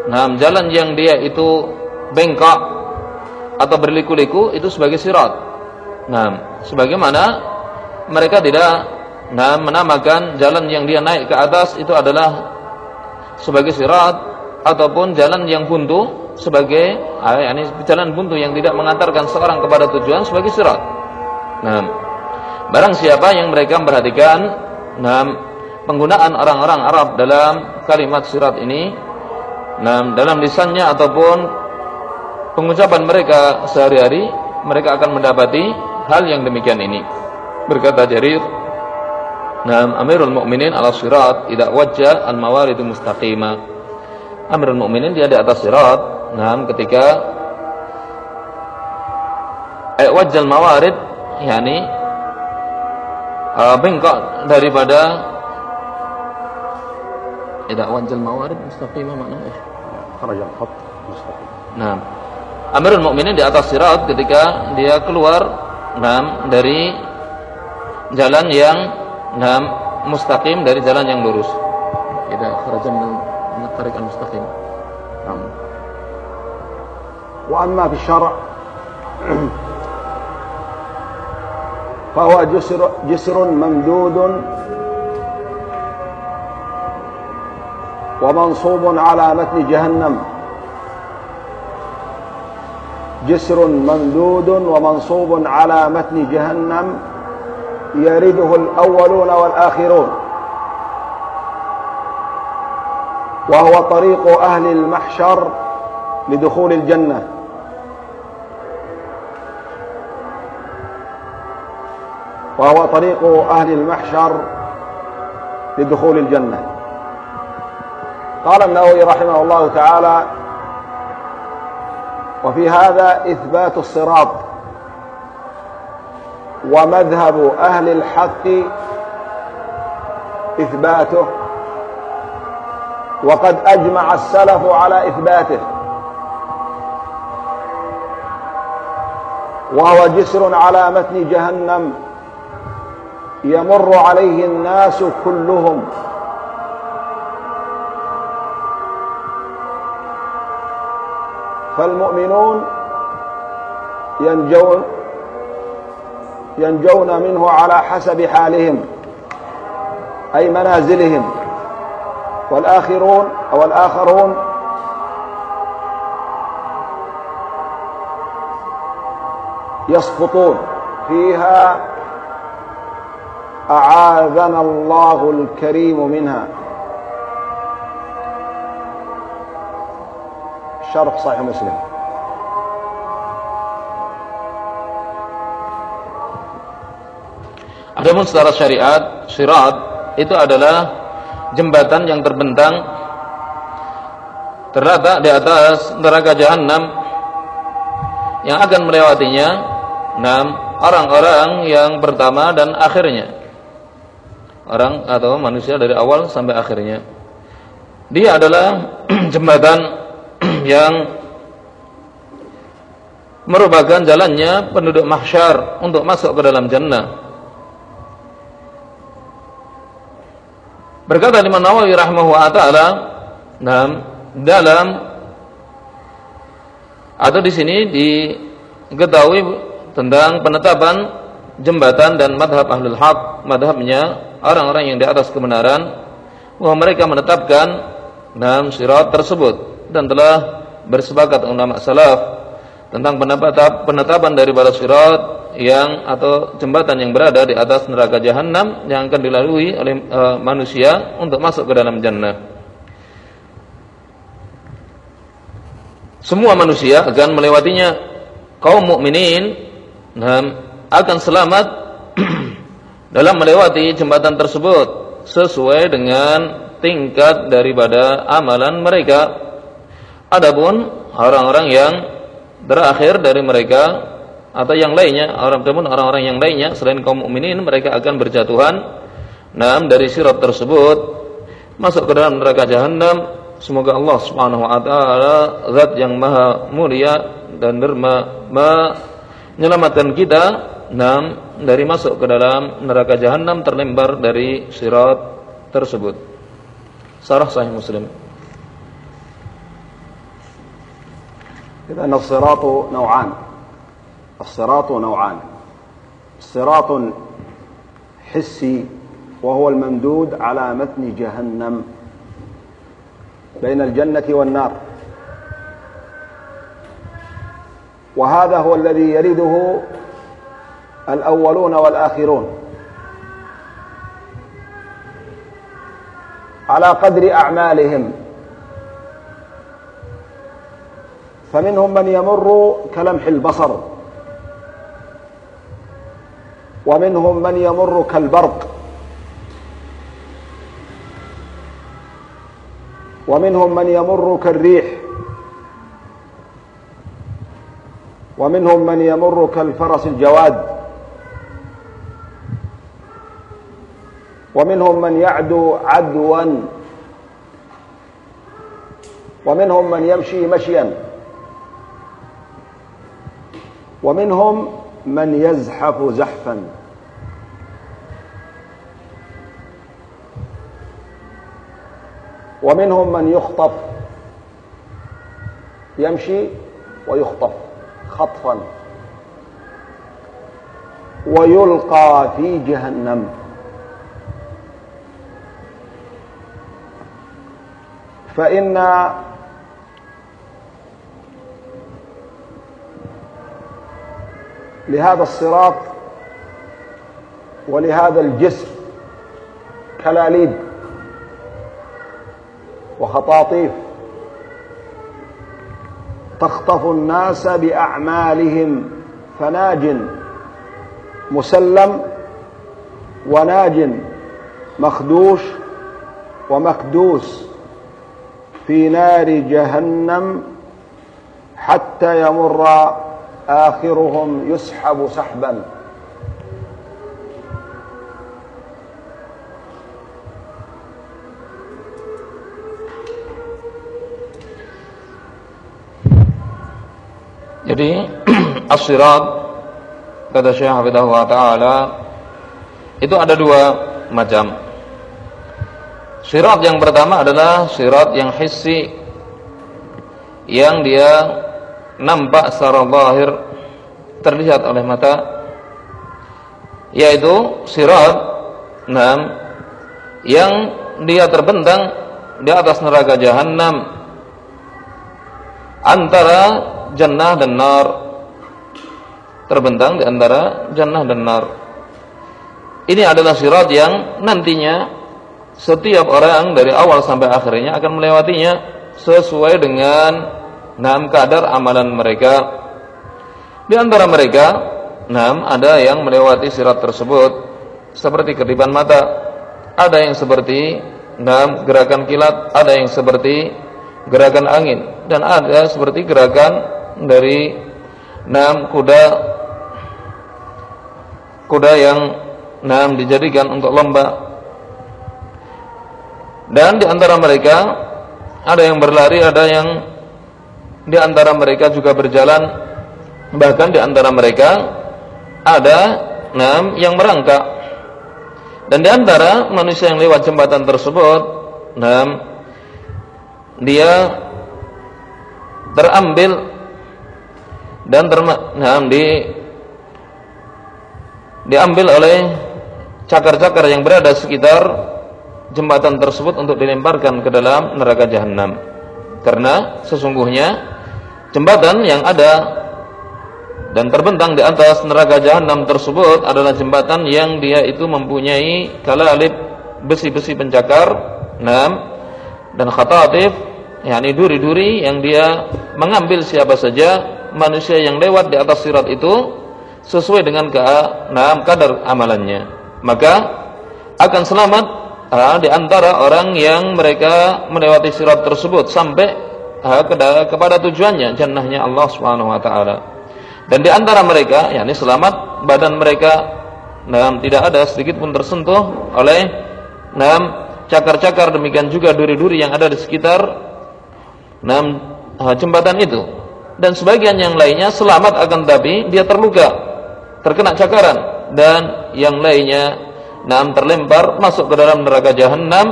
nah, jalan yang dia itu bengkok atau berliku-liku itu sebagai sirat. Nah, sebagaimana mereka tidak nah, menamakan jalan yang dia naik ke atas itu adalah sebagai sirat ataupun jalan yang buntu sebagai ah, ini jalan buntu yang tidak mengantarkan seorang kepada tujuan sebagai sirat. Nah, barang siapa yang mereka memperhatikan nah, penggunaan orang-orang Arab dalam kalimat sirat ini nah, dalam lisannya ataupun pengucapan mereka sehari-hari mereka akan mendapati hal yang demikian ini. Berkata Jarir, Nah, Amirul Mukminin ala sirat tidak wajah al-mawarid mustaqimah. Amirul Mukminin dia di atas sirat Nah, ketika eh, wajal mawarid yakni uh, bengkok daripada tidak wanjal mawarid mustaqim mana maknanya ya, kharajal khat mustaqim. Nah Amirul Mukminin di atas sirat ketika dia keluar nah, dari jalan yang nah, mustaqim dari jalan yang lurus. Tidak kharajan min al mustaqim nah. wa amma fi syara' فهو جسر, جسر ممدود ومنصوب على متن جهنم. جسر ممدود ومنصوب على متن جهنم يرده الأولون والآخرون. وهو طريق أهل المحشر لدخول الجنة. وهو طريق أهل المحشر لدخول الجنة. قال النووي رحمه الله تعالى وفي هذا إثبات الصراط ومذهب أهل الحق إثباته وقد أجمع السلف على إثباته. وهو جسر على متن جهنم يمر عليه الناس كلهم. فالمؤمنون ينجون ينجون منه على حسب حالهم أي منازلهم. والآخرون أو الآخرون يسقطون. فيها أعاذنا الله الكريم منها شرح صحيح مسلم Adapun secara syariat, sirat itu adalah jembatan yang terbentang terletak di atas neraka jahanam yang akan melewatinya enam orang-orang yang pertama dan akhirnya orang atau manusia dari awal sampai akhirnya. Dia adalah jembatan yang merupakan jalannya penduduk mahsyar untuk masuk ke dalam jannah. Berkata Imam Nawawi rahimahullah taala, dalam dalam atau di sini diketahui tentang penetapan jembatan dan madhab ahlul haq, madhabnya orang-orang yang di atas kebenaran, bahwa mereka menetapkan dalam sirat tersebut dan telah bersepakat ulama salaf tentang penetapan dari para sirat yang atau jembatan yang berada di atas neraka jahanam yang akan dilalui oleh e, manusia untuk masuk ke dalam jannah. Semua manusia akan melewatinya. Kaum mukminin akan selamat dalam melewati jembatan tersebut sesuai dengan tingkat daripada amalan mereka. Adapun orang-orang yang terakhir dari mereka atau yang lainnya orang teman orang-orang yang lainnya selain kaum mukminin mereka akan berjatuhan. Nam dari sirat tersebut masuk ke dalam neraka jahanam semoga Allah Subhanahu wa taala zat yang maha mulia dan derma menyelamatkan kita nam dari masuk ke dalam neraka jahanam terlembar dari sirat tersebut. Sarah sahih muslim. إذا الصراط نوعان الصراط نوعان صراط حسي وهو الممدود على متن جهنم بين الجنة والنار وهذا هو الذي يرده الأولون والآخرون. على قدر أعمالهم. فمنهم من يمر كلمح البصر. ومنهم من يمر كالبرق. ومنهم من يمر كالريح. ومنهم من يمر كالفرس الجواد. ومنهم من يعدو عدوا. ومنهم من يمشي مشيا. ومنهم من يزحف زحفا. ومنهم من يخطف. يمشي ويخطف خطفا. ويلقى في جهنم. فإن لهذا الصراط ولهذا الجسر كلاليب وخطاطيف تخطف الناس بأعمالهم فناج مسلم وناج مخدوش ومكدوس في نار جهنم حتى يمر آخرهم يسحب سحبا Jadi as-sirat kata Syekh Hafizahullah taala itu ada dua macam. Sirat yang pertama adalah sirat yang hissi yang dia nampak secara zahir terlihat oleh mata yaitu sirat enam yang dia terbentang di atas neraka jahanam antara jannah dan nar terbentang di antara jannah dan nar. Ini adalah sirat yang nantinya setiap orang dari awal sampai akhirnya akan melewatinya sesuai dengan enam kadar amalan mereka. Di antara mereka, enam ada yang melewati sirat tersebut seperti kedipan mata. Ada yang seperti enam gerakan kilat, ada yang seperti gerakan angin dan ada seperti gerakan dari enam kuda kuda yang enam dijadikan untuk lomba Dan di antara mereka ada yang berlari, ada yang di antara mereka juga berjalan, bahkan di antara mereka ada enam yang merangkak. Dan di antara manusia yang lewat jembatan tersebut, enam dia terambil dan terma, nah, di diambil oleh cakar-cakar yang berada sekitar jembatan tersebut untuk dilemparkan ke dalam neraka jahanam. Karena sesungguhnya jembatan yang ada dan terbentang di atas neraka jahanam tersebut adalah jembatan yang dia itu mempunyai kalalib besi-besi pencakar, enam dan khatatif, yakni duri-duri yang dia mengambil siapa saja manusia yang lewat di atas sirat itu sesuai dengan ke enam kadar amalannya maka akan selamat di antara orang yang mereka melewati sirat tersebut sampai uh, kepada tujuannya jannahnya Allah Subhanahu wa taala. Dan di antara mereka yakni selamat badan mereka enam tidak ada sedikit pun tersentuh oleh enam cakar-cakar demikian juga duri-duri yang ada di sekitar enam uh, jembatan itu. Dan sebagian yang lainnya selamat akan tapi dia terluka terkena cakaran. Dan yang lainnya nam terlempar masuk ke dalam neraka jahanam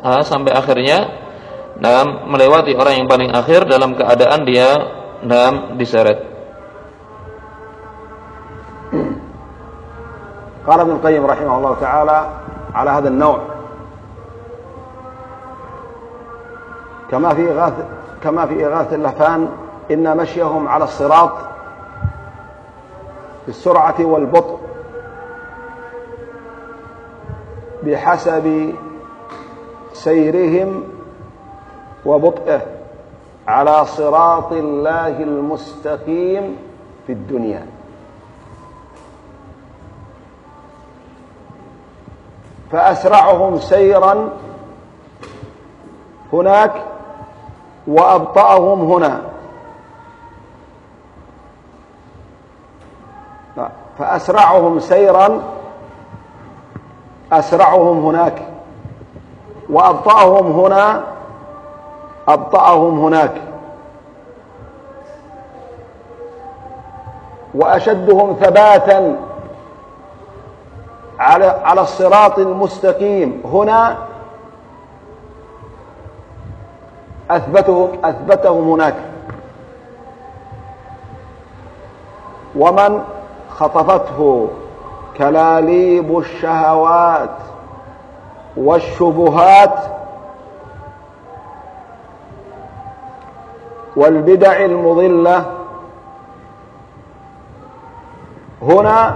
ha, sampai akhirnya nam melewati orang yang paling akhir dalam keadaan dia nam diseret. قال ابن القيم رحمه الله تعالى على هذا النوع كما في إغاث كما في إغاثة اللهفان إن مشيهم على الصراط بالسرعة والبطء بحسب سيرهم وبطئه على صراط الله المستقيم في الدنيا. فأسرعهم سيرا هناك وأبطأهم هنا. فأسرعهم سيرا أسرعهم هناك وأبطأهم هنا أبطأهم هناك. وأشدهم ثباتا على على الصراط المستقيم. هنا أثبتهم أثبتهم هناك. ومن خطفته كلاليب الشهوات والشبهات والبدع المضلة. هنا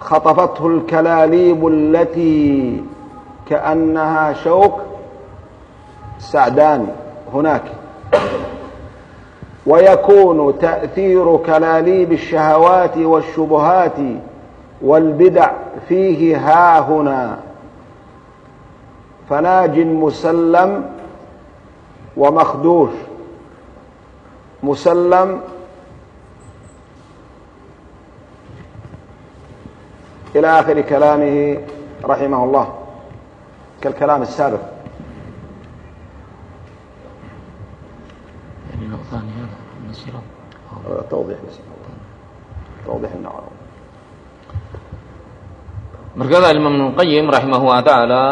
خطفته الكلاليب التي كأنها شوك سعدان هناك. ويكون تأثير كلاليب الشهوات والشبهات والبدع فيه ها هنا. فناج مسلم ومخدوش. مسلم إلى آخر كلامه رحمه الله. كالكلام السابق. توضيح توضيح النووي Berkata Imam Qayyim rahimahu wa taala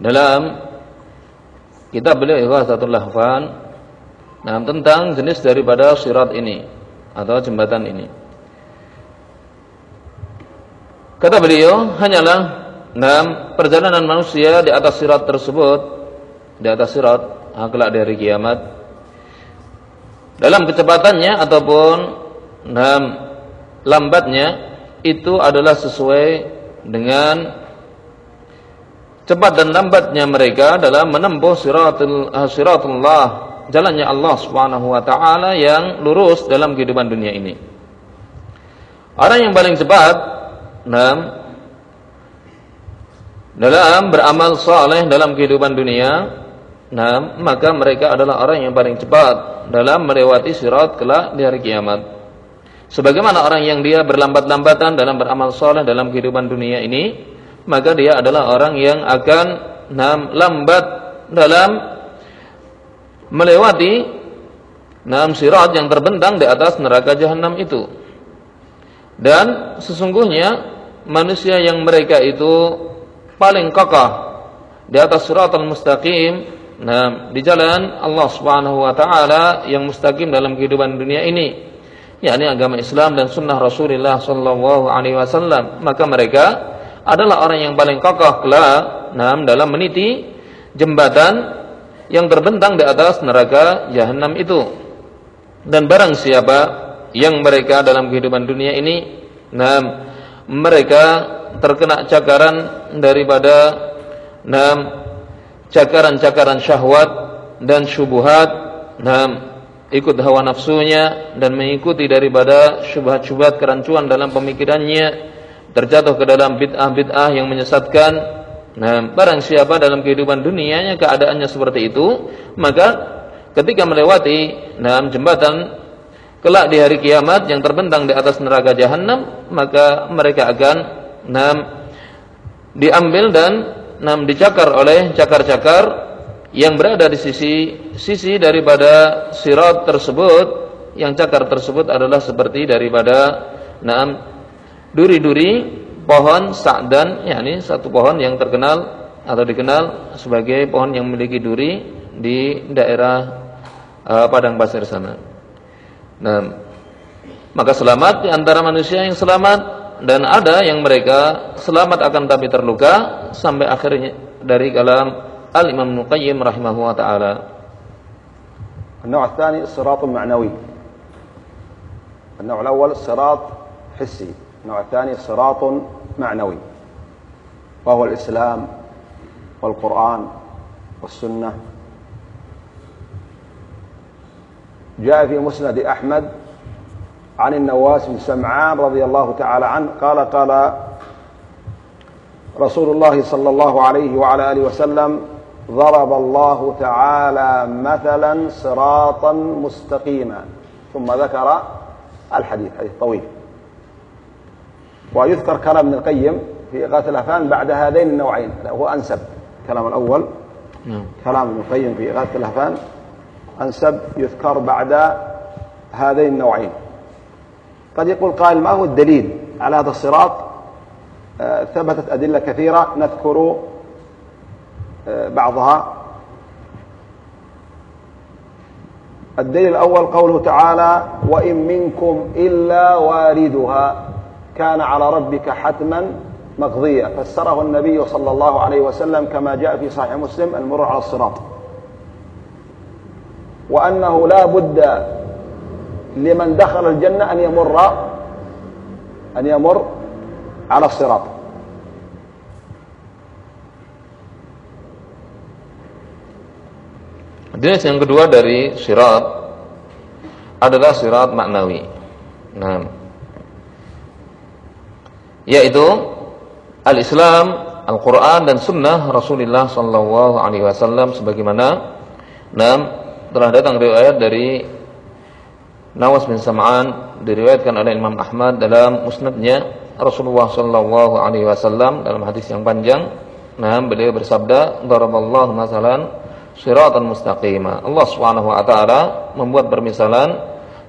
dalam kitab beliau Ighathatul Lahfan nah, tentang jenis daripada sirat ini atau jembatan ini. Kata beliau hanyalah enam perjalanan manusia di atas sirat tersebut di atas sirat kelak dari kiamat dalam kecepatannya ataupun dalam lambatnya itu adalah sesuai dengan cepat dan lambatnya mereka dalam menempuh siratul uh, siratullah jalannya Allah Subhanahu wa taala yang lurus dalam kehidupan dunia ini. Orang yang paling cepat dalam dalam beramal saleh dalam kehidupan dunia Nah, maka mereka adalah orang yang paling cepat dalam melewati sirat kelak di hari kiamat. Sebagaimana orang yang dia berlambat-lambatan dalam beramal soleh dalam kehidupan dunia ini, maka dia adalah orang yang akan lambat dalam melewati nam sirat yang terbentang di atas neraka jahanam itu. Dan sesungguhnya manusia yang mereka itu paling kokoh di atas siratal mustaqim nah di jalan Allah taala yang mustaqim dalam kehidupan dunia ini yakni agama Islam dan sunnah Rasulullah sallallahu alaihi wasallam. Maka mereka adalah orang yang paling kokoh kelak nah, dalam meniti jembatan yang terbentang di atas neraka jahanam itu. Dan barang siapa yang mereka dalam kehidupan dunia ini nah mereka terkena cakaran daripada nah cakaran-cakaran syahwat dan syubhat nah ikut hawa nafsunya dan mengikuti daripada syubhat-syubhat kerancuan dalam pemikirannya terjatuh ke dalam bid'ah-bid'ah yang menyesatkan. Nah barang siapa dalam kehidupan dunianya keadaannya seperti itu maka ketika melewati nah jembatan kelak di hari kiamat yang terbentang di atas neraka jahanam maka mereka akan nah diambil dan nam dicakar oleh cakar-cakar yang berada di sisi sisi daripada sirat tersebut yang cakar tersebut adalah seperti daripada nam duri-duri pohon sa'dan yakni satu pohon yang terkenal atau dikenal sebagai pohon yang memiliki duri di daerah uh, padang pasir sana. Nah, maka selamat di antara manusia yang selamat dan ada yang mereka selamat akan tapi terluka sampai akhirnya dari kalam Al-Imam Nuqayyim rahimahu wa ta'ala النوع الثاني الصراط المعنوي. النوع الأول الصراط حسي. النوع الثاني صراط معنوي. وهو الإسلام والقرآن والسنة. جاء في مسند أحمد عن النواس بن سمعان رضي الله تعالى عنه قال قال رسول الله صلى الله عليه وعلى آله وسلم ضرب الله تعالى مثلا صراطا مستقيما. ثم ذكر الحديث حديث طويل. ويذكر كلام ابن القيم في إغاثة الأفهام بعد هذين النوعين. هو أنسب الكلام الأول. نعم. كلام ابن القيم في إغاثة الأفهام أنسب يذكر بعد هذين النوعين. قد يقول قائل ما هو الدليل على هذا الصراط؟ آه، ثبتت أدلة كثيرة نذكر بعضها. الدليل الأول قوله تعالى وإن منكم إلا واردها كان على ربك حتما مقضيا فسره النبي صلى الله عليه وسلم كما جاء في صحيح مسلم المرور على الصراط. وأنه لا بد لمن دخل الجنة أن يمر أن يمر على الصراط. Jenis yang kedua dari sirat adalah sirat maknawi. Nah, yaitu al-Islam, Al-Quran dan Sunnah Rasulullah Sallallahu Alaihi Wasallam sebagaimana nah, telah datang riwayat dari Nawas bin Sam'an diriwayatkan oleh Imam Ahmad dalam musnadnya Rasulullah sallallahu alaihi wasallam dalam hadis yang panjang nah beliau bersabda daraballahu masalan siratan mustaqima Allah Subhanahu wa taala membuat permisalan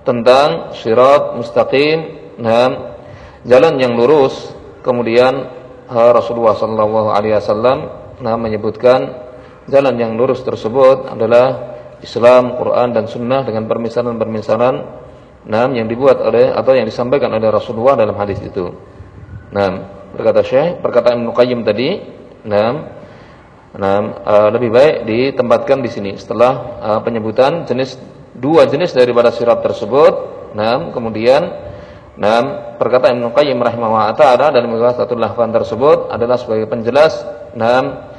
tentang sirat mustaqim nah jalan yang lurus kemudian Rasulullah sallallahu alaihi wasallam nah menyebutkan jalan yang lurus tersebut adalah Islam, Quran dan Sunnah dengan permisalan-permisalan nah, yang dibuat oleh atau yang disampaikan oleh Rasulullah dalam hadis itu. Nah, berkata Syekh, perkataan Ibnu tadi, nah, nah lebih baik ditempatkan di sini setelah uh, penyebutan jenis dua jenis daripada sirat tersebut. Nah, kemudian Nah, perkataan Ibnu Qayyim rahimahullah taala dalam satu lahfan tersebut adalah sebagai penjelas nah,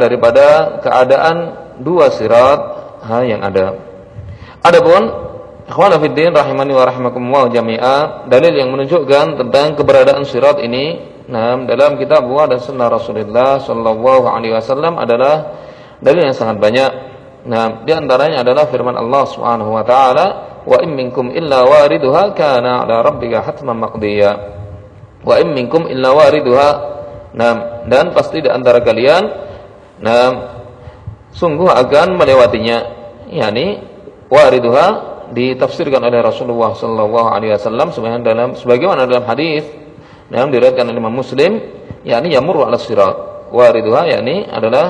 daripada keadaan dua sirat ha yang ada. Adapun ikhwan fillah rahimani wa rahimakumullah jami'a, dalil yang menunjukkan tentang keberadaan sirat ini nah dalam kitab wa dan sunnah Rasulullah sallallahu alaihi wasallam adalah dalil yang sangat banyak. Nah, di antaranya adalah firman Allah Subhanahu wa taala, "Wa in minkum illa wariduha kana 'ala rabbika hatman maqdiya." Wa in minkum illa wariduha Nah, dan pasti di antara kalian nah sungguh akan melewatinya. yakni wariduha ditafsirkan oleh Rasulullah sallallahu alaihi wasallam sebagaimana dalam sebagaimana dalam hadis yang diriwayatkan oleh Imam Muslim yakni yamur ala sirat. Wariduha yakni adalah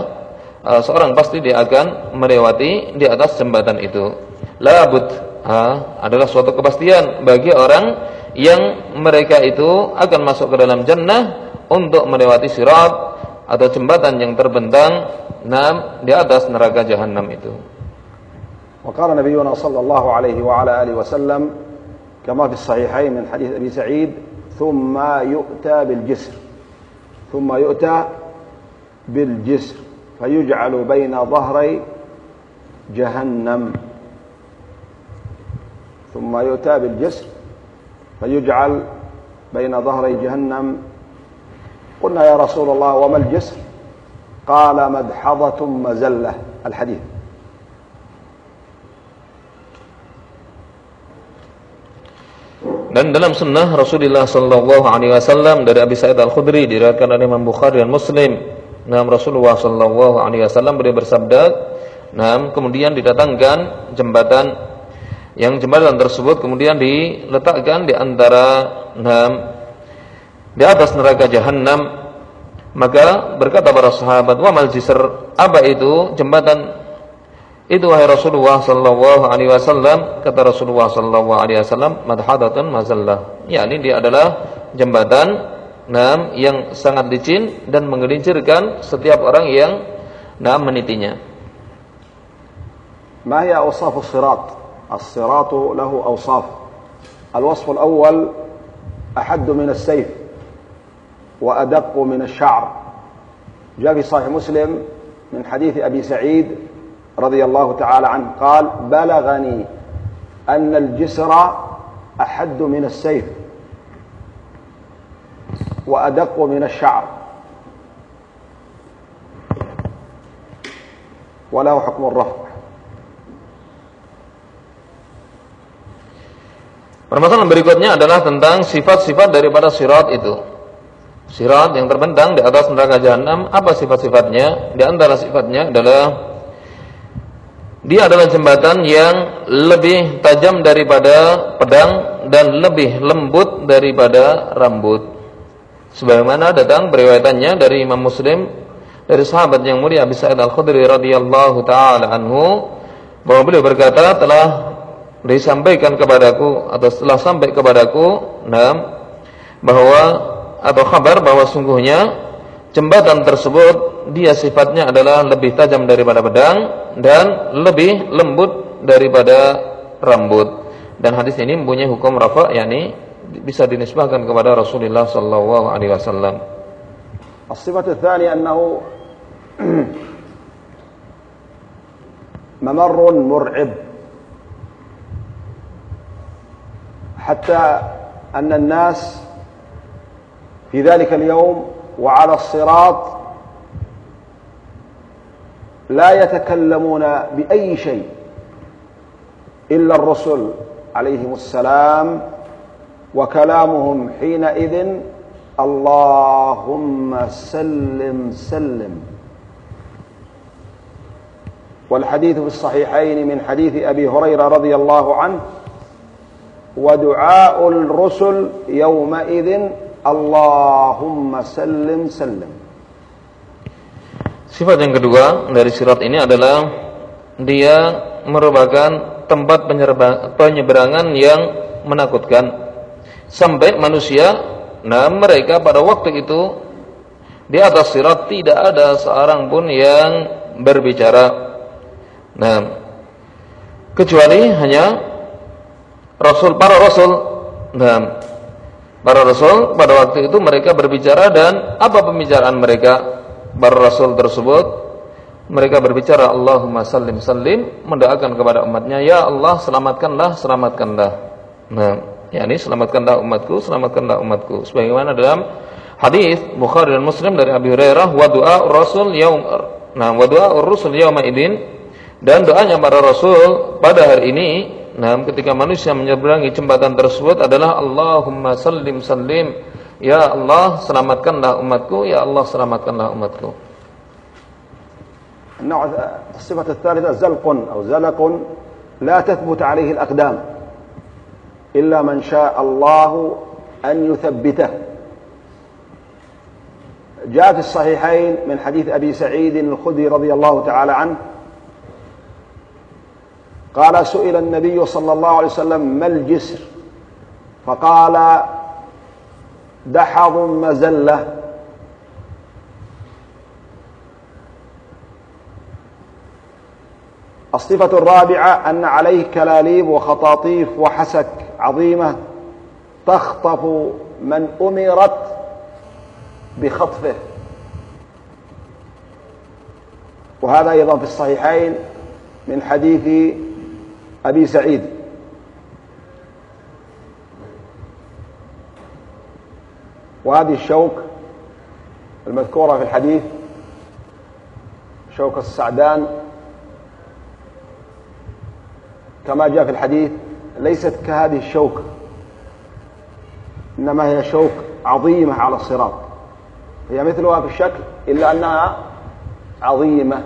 uh, seorang pasti dia akan melewati di atas jembatan itu. Labud ha, adalah suatu kepastian bagi orang yang mereka itu akan masuk ke dalam jannah untuk melewati sirat atau jembatan yang terbentang nam di atas neraka jahanam itu. وقال نبينا صلى الله عليه وعلى اله وسلم كما في الصحيحين من حديث ابي سعيد ثم يؤتى بالجسر. ثم يؤتى بالجسر. فيجعل بين ظهري جهنم. ثم يؤتى بالجسر. فيجعل بين ظهري جهنم. قلنا يا رسول الله وما الجسر؟ قال مدحضة مزلة. الحديث. Dan dalam sunnah Rasulullah Sallallahu Alaihi Wasallam dari Abi Sa'id Al Khudri diriwayatkan oleh Imam Bukhari dan Muslim. Nam Rasulullah Sallallahu Alaihi Wasallam beliau bersabda, Nam kemudian didatangkan jembatan yang jembatan tersebut kemudian diletakkan di antara nam di atas neraka jahanam maka berkata para sahabat wa mal jisr? Apa itu jembatan itu wahai Rasulullah sallallahu alaihi wasallam kata Rasulullah sallallahu alaihi wasallam madhadatun mazallah yakni dia adalah jembatan nam yang sangat licin dan menggelincirkan setiap orang yang nam menitinya ما هي أوصاف الصراط الصراط له أوصاف الوصف الأول أحد من السيف وأدق من الشعر جاء في صحيح مسلم من حديث أبي سعيد رضي الله تعالى عنه قال بلغني أن الجسر أحد من السيف وأدق من الشعر وله حكم الرفع Permasalahan berikutnya adalah tentang sifat-sifat daripada sirat itu. Sirat yang terbentang di atas neraka jahanam, apa sifat-sifatnya? Di antara sifatnya adalah dia adalah jembatan yang lebih tajam daripada pedang dan lebih lembut daripada rambut. Sebagaimana datang periwayatannya dari Imam Muslim dari sahabat yang mulia Abi Sa'id Al-Khudri radhiyallahu taala anhu bahwa beliau berkata telah disampaikan kepadaku atau setelah sampai kepadaku nah, bahwa atau kabar bahwa sungguhnya jembatan tersebut dia sifatnya adalah lebih tajam daripada pedang dan lebih lembut daripada rambut dan hadis ini mempunyai hukum rafa yakni bisa dinisbahkan kepada Rasulullah sallallahu alaihi wasallam. الصفة الثانية أنه ممر مرعب حتى أن الناس في ذلك اليوم وعلى الصراط لا يتكلمون بأي شيء إلا الرسل عليهم السلام وكلامهم حينئذ اللهم سلم سلم. والحديث في الصحيحين من حديث أبي هريرة رضي الله عنه ودعاء الرسل يومئذ Allahumma sallim sallim. Sifat yang kedua dari sirat ini adalah dia merupakan tempat penyeberangan yang menakutkan. Sampai manusia nah mereka pada waktu itu di atas sirat tidak ada seorang pun yang berbicara. Nah kecuali hanya rasul para rasul. Nah para Rasul pada waktu itu mereka berbicara dan apa pembicaraan mereka? Para Rasul tersebut mereka berbicara Allahumma sallim sallim mendoakan kepada umatnya ya Allah selamatkanlah selamatkanlah. Nah yakni selamatkanlah umatku selamatkanlah umatku. Sebagaimana dalam hadis Bukhari dan Muslim dari Abi Hurairah wa doa Rasul yaum nah wa doa Rasul yauma idin. Dan doanya para Rasul pada hari ini Nah, ketika manusia menyeberangi jembatan tersebut adalah Allahumma sallim sallim Ya Allah selamatkanlah umatku Ya Allah selamatkanlah umatku النوع الصفة الثالثة زلق أو زلق لا تثبت عليه الأقدام إلا من شاء الله أن يثبته جاء في الصحيحين من حديث أبي سعيد الخدري رضي الله تعالى عنه قال سئل النبي صلى الله عليه وسلم ما الجسر؟ فقال دحض مزلة. الصفة الرابعة أن عليه كلاليب وخطاطيف وحسك عظيمة تخطف من أمرت بخطفه. وهذا أيضا في الصحيحين من حديث أبي سعيد. وهذه الشوك المذكورة في الحديث شوك السعدان. كما جاء في الحديث ليست كهذه الشوك إنما هي شوك عظيمة على الصراط. هي مثلها في الشكل إلا أنها عظيمة.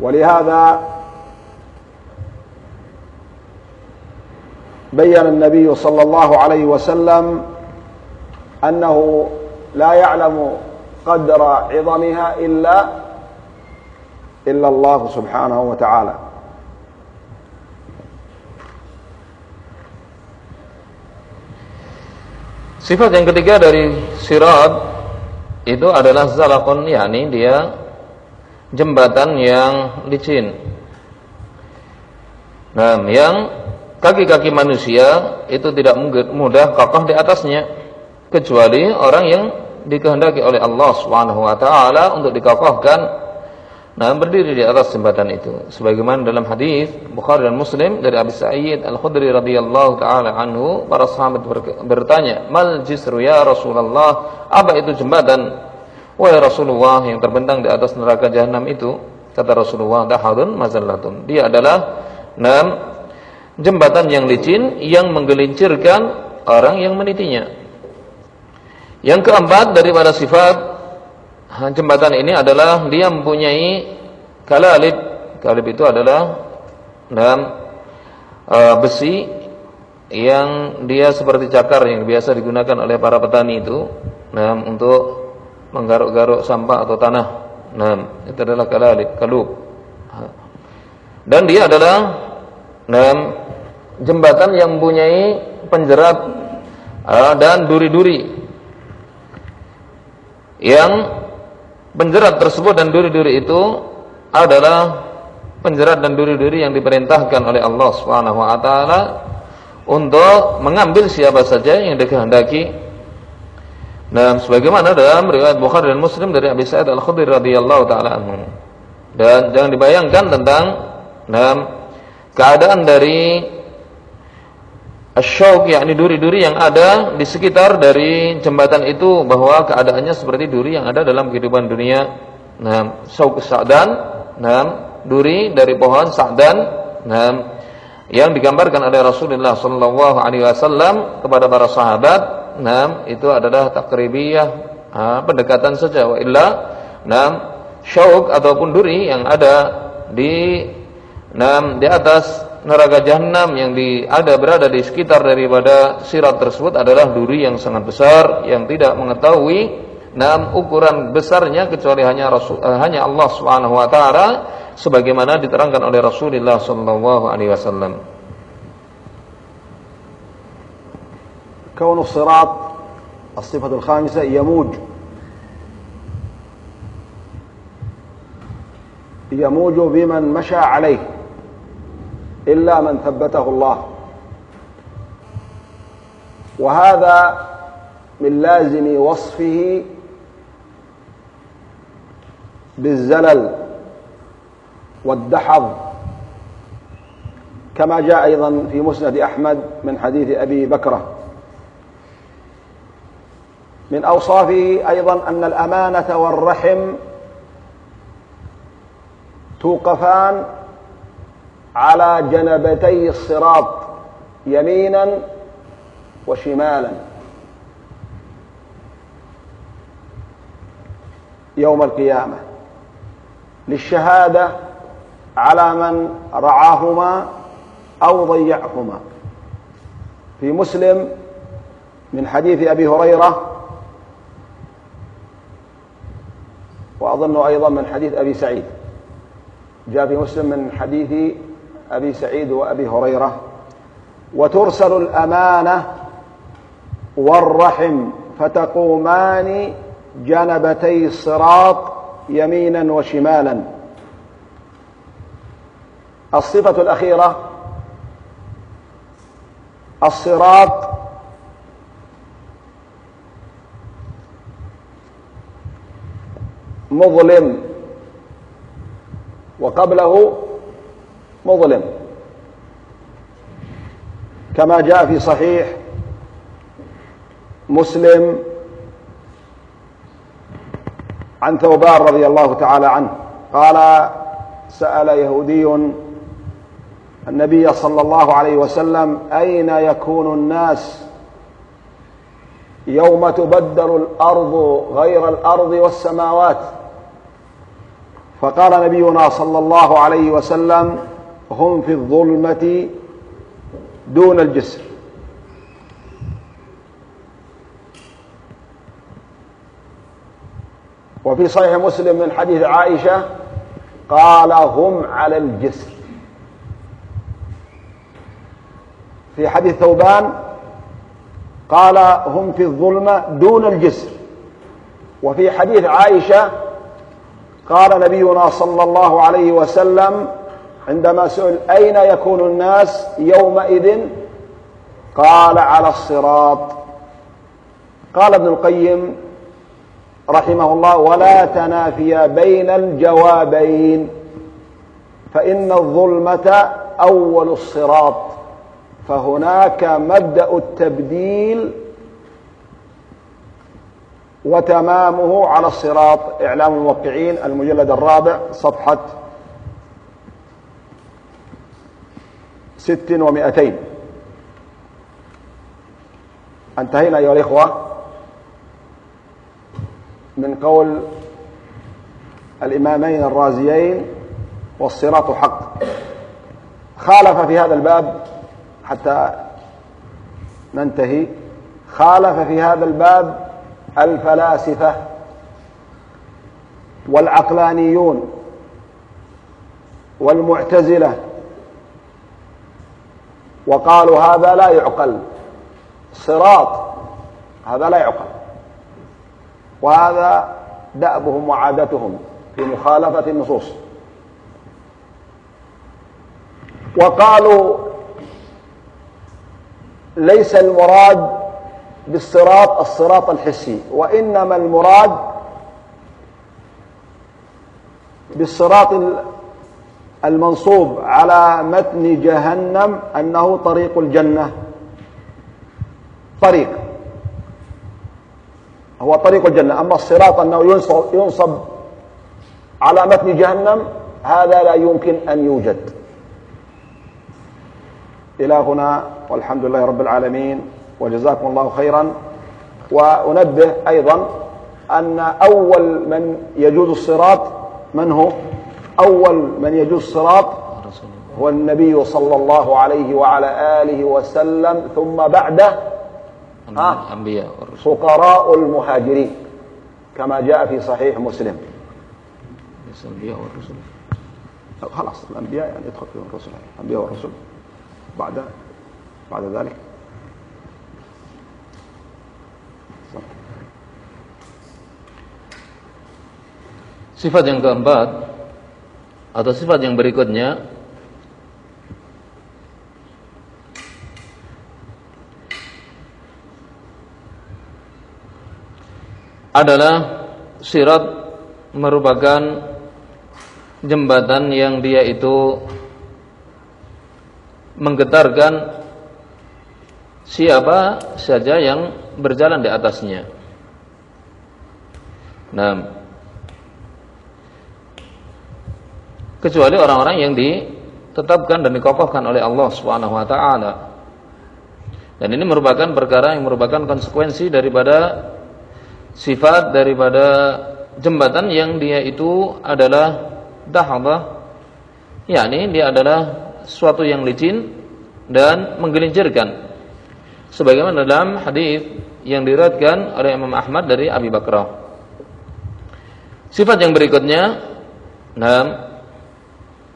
ولهذا بين النبي صلى الله عليه وسلم أنه لا يعلم قدر عظمها إلا إلا الله سبحانه وتعالى Sifat yang ketiga dari sirat itu adalah zalakon yakni dia jembatan yang licin. Nah, yang kaki-kaki manusia itu tidak mudah kokoh di atasnya kecuali orang yang dikehendaki oleh Allah Subhanahu wa taala untuk dikokohkan nah berdiri di atas jembatan itu. Sebagaimana dalam hadis Bukhari dan Muslim dari Abi Sa'id Al-Khudri radhiyallahu taala anhu para sahabat bertanya mal jisru ya Rasulullah? Apa itu jembatan? Wahai Rasulullah yang terbentang di atas neraka jahanam itu kata Rasulullah dahadun mazallatun. Dia adalah enam jembatan yang licin yang menggelincirkan orang yang menitinya yang keempat daripada sifat jembatan ini adalah dia mempunyai kalalib. Kalib itu adalah dalam uh, besi yang dia seperti cakar yang biasa digunakan oleh para petani itu nah, untuk menggaruk-garuk sampah atau tanah. Nah, itu adalah kalalib, kalub. Dan dia adalah nah, jembatan yang mempunyai penjerat uh, dan duri-duri yang penjerat tersebut dan duri-duri itu adalah penjerat dan duri-duri yang diperintahkan oleh Allah Subhanahu wa taala untuk mengambil siapa saja yang dikehendaki. Dan sebagaimana dalam riwayat Bukhari dan Muslim dari Abi Sa'id Al-Khudri radhiyallahu taala anhu. Dan jangan dibayangkan tentang dalam keadaan dari Asyok yakni duri-duri yang ada di sekitar dari jembatan itu bahwa keadaannya seperti duri yang ada dalam kehidupan dunia. Nah, syauk sa'dan, nah, duri dari pohon sa'dan, nah, yang digambarkan oleh Rasulullah sallallahu alaihi wasallam kepada para sahabat, nah, itu adalah takribiyah, nah, pendekatan saja wa illa, nah, syauk ataupun duri yang ada di nah, di atas neraka jahanam yang di, ada berada di sekitar daripada sirat tersebut adalah duri yang sangat besar yang tidak mengetahui nam ukuran besarnya kecuali hanya Rasul, uh, hanya Allah Subhanahu wa taala sebagaimana diterangkan oleh Rasulullah sallallahu alaihi wasallam. كون الصراط الصفة الخامسة يموج يموج بمن مشى عليه إلا من ثبته الله. وهذا من لازم وصفه بالزلل والدحض. كما جاء أيضا في مسند أحمد من حديث أبي بكرة. من أوصافه أيضا أن الأمانة والرحم توقفان على جنبتي الصراط يمينا وشمالا. يوم القيامة. للشهادة على من رعاهما أو ضيعهما. في مسلم من حديث أبي هريرة وأظن أيضا من حديث أبي سعيد. جاء في مسلم من حديث أبي سعيد وأبي هريرة. وترسل الأمانة والرحم فتقومان جنبتي الصراط يمينا وشمالا. الصفة الأخيرة الصراط مظلم. وقبله مظلم كما جاء في صحيح مسلم عن ثوبان رضي الله تعالى عنه قال سأل يهودي النبي صلى الله عليه وسلم أين يكون الناس يوم تبدل الأرض غير الأرض والسماوات؟ فقال نبينا صلى الله عليه وسلم هم في الظلمة دون الجسر. وفي صحيح مسلم من حديث عائشة قال هم على الجسر. في حديث ثوبان قال هم في الظلمة دون الجسر. وفي حديث عائشة قال نبينا صلى الله عليه وسلم عندما سئل أين يكون الناس يومئذ قال على الصراط. قال ابن القيم رحمه الله ولا تنافي بين الجوابين فإن الظلمة أول الصراط. فهناك مبدأ التبديل وتمامه على الصراط. إعلام الموقعين المجلد الرابع صفحة ست ومئتين انتهينا أيها الإخوة من قول الإمامين الرازيين والصراط حق. خالف في هذا الباب حتى ننتهي. خالف في هذا الباب الفلاسفة والعقلانيون والمعتزلة وقالوا هذا لا يعقل. صراط هذا لا يعقل. وهذا دأبهم وعادتهم في مخالفة النصوص. وقالوا ليس المراد بالصراط الصراط الحسي وإنما المراد بالصراط المنصوب على متن جهنم أنه طريق الجنة. طريق. هو طريق الجنة. أما الصراط أنه ينصب, ينصب على متن جهنم هذا لا يمكن أن يوجد. إلى هنا والحمد لله رب العالمين وجزاكم الله خيرا. وأنبه أيضا أن أول من يجوز الصراط من هو؟ أول من يجوز الصراط هو النبي صلى الله عليه وعلى آله وسلم ثم بعده الأنبياء فقراء المهاجرين كما جاء في صحيح مسلم. الأنبياء والرسل. خلاص الأنبياء يعني يدخل فيهم الرسل الأنبياء والرسل. بعد بعد ذلك. Sifat yang keempat atau sifat yang berikutnya adalah sirat merupakan jembatan yang dia itu menggetarkan siapa saja yang berjalan di atasnya. Nah, kecuali orang-orang yang ditetapkan dan dikokohkan oleh Allah Subhanahu wa taala. Dan ini merupakan perkara yang merupakan konsekuensi daripada sifat daripada jembatan yang dia itu adalah dahbah. Yakni dia adalah suatu yang licin dan menggelincirkan. Sebagaimana dalam hadis yang diriwayatkan oleh Imam Ahmad dari Abi Bakrah. Sifat yang berikutnya nah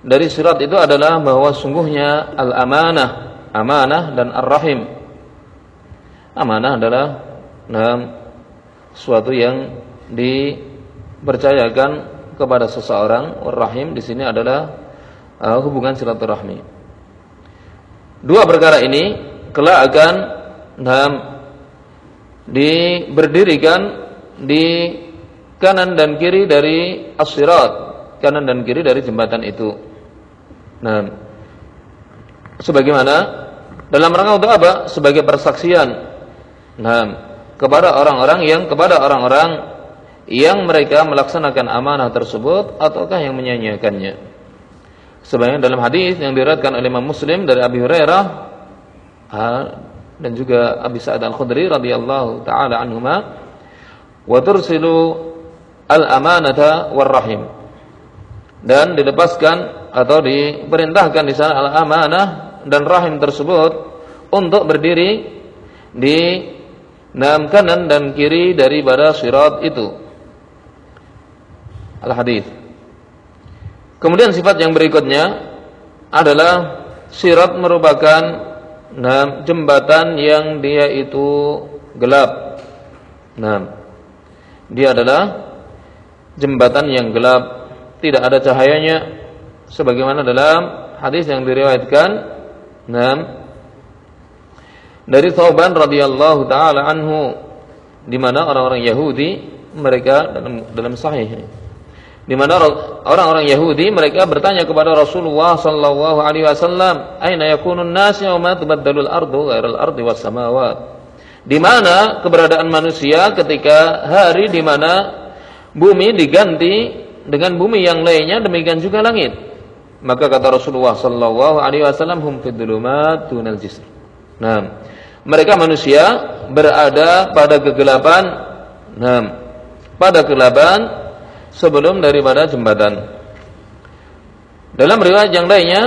dari sirat itu adalah bahwa sungguhnya al-amanah amanah dan ar-rahim amanah adalah nah, suatu yang dipercayakan kepada seseorang rahim di sini adalah uh, hubungan silaturahmi. Dua perkara ini kelak akan nah, diberdirikan di kanan dan kiri dari asirat, kanan dan kiri dari jembatan itu. Nah, sebagaimana dalam rangka untuk apa? Sebagai persaksian. Nah, kepada orang-orang yang kepada orang-orang yang mereka melaksanakan amanah tersebut ataukah yang menyanyiakannya. Sebenarnya dalam hadis yang diriwayatkan oleh Imam Muslim dari Abi Hurairah dan juga Abi Sa'id Al-Khudri radhiyallahu taala anhuma wa tursilu al-amanata war rahim dan dilepaskan atau diperintahkan di sana al-amanah dan rahim tersebut untuk berdiri di enam kanan dan kiri daripada sirat itu al-hadis. Kemudian sifat yang berikutnya adalah sirat merupakan nah, jembatan yang dia itu gelap. Nah, dia adalah jembatan yang gelap, tidak ada cahayanya sebagaimana dalam hadis yang diriwayatkan nah, dari Thauban radhiyallahu taala anhu di mana orang-orang Yahudi mereka dalam dalam sahih di mana orang-orang Yahudi mereka bertanya kepada Rasulullah sallallahu alaihi wasallam, "Aina yakunun nas yauma tubaddalul ardu ghairal ardi was samawat?" Di mana keberadaan manusia ketika hari di mana bumi diganti dengan bumi yang lainnya demikian juga langit. Maka kata Rasulullah sallallahu alaihi wasallam, "Hum fid dhulumat dunal jisr." Nah, mereka manusia berada pada kegelapan. Nah, pada kegelapan sebelum daripada jembatan. Dalam riwayat yang lainnya,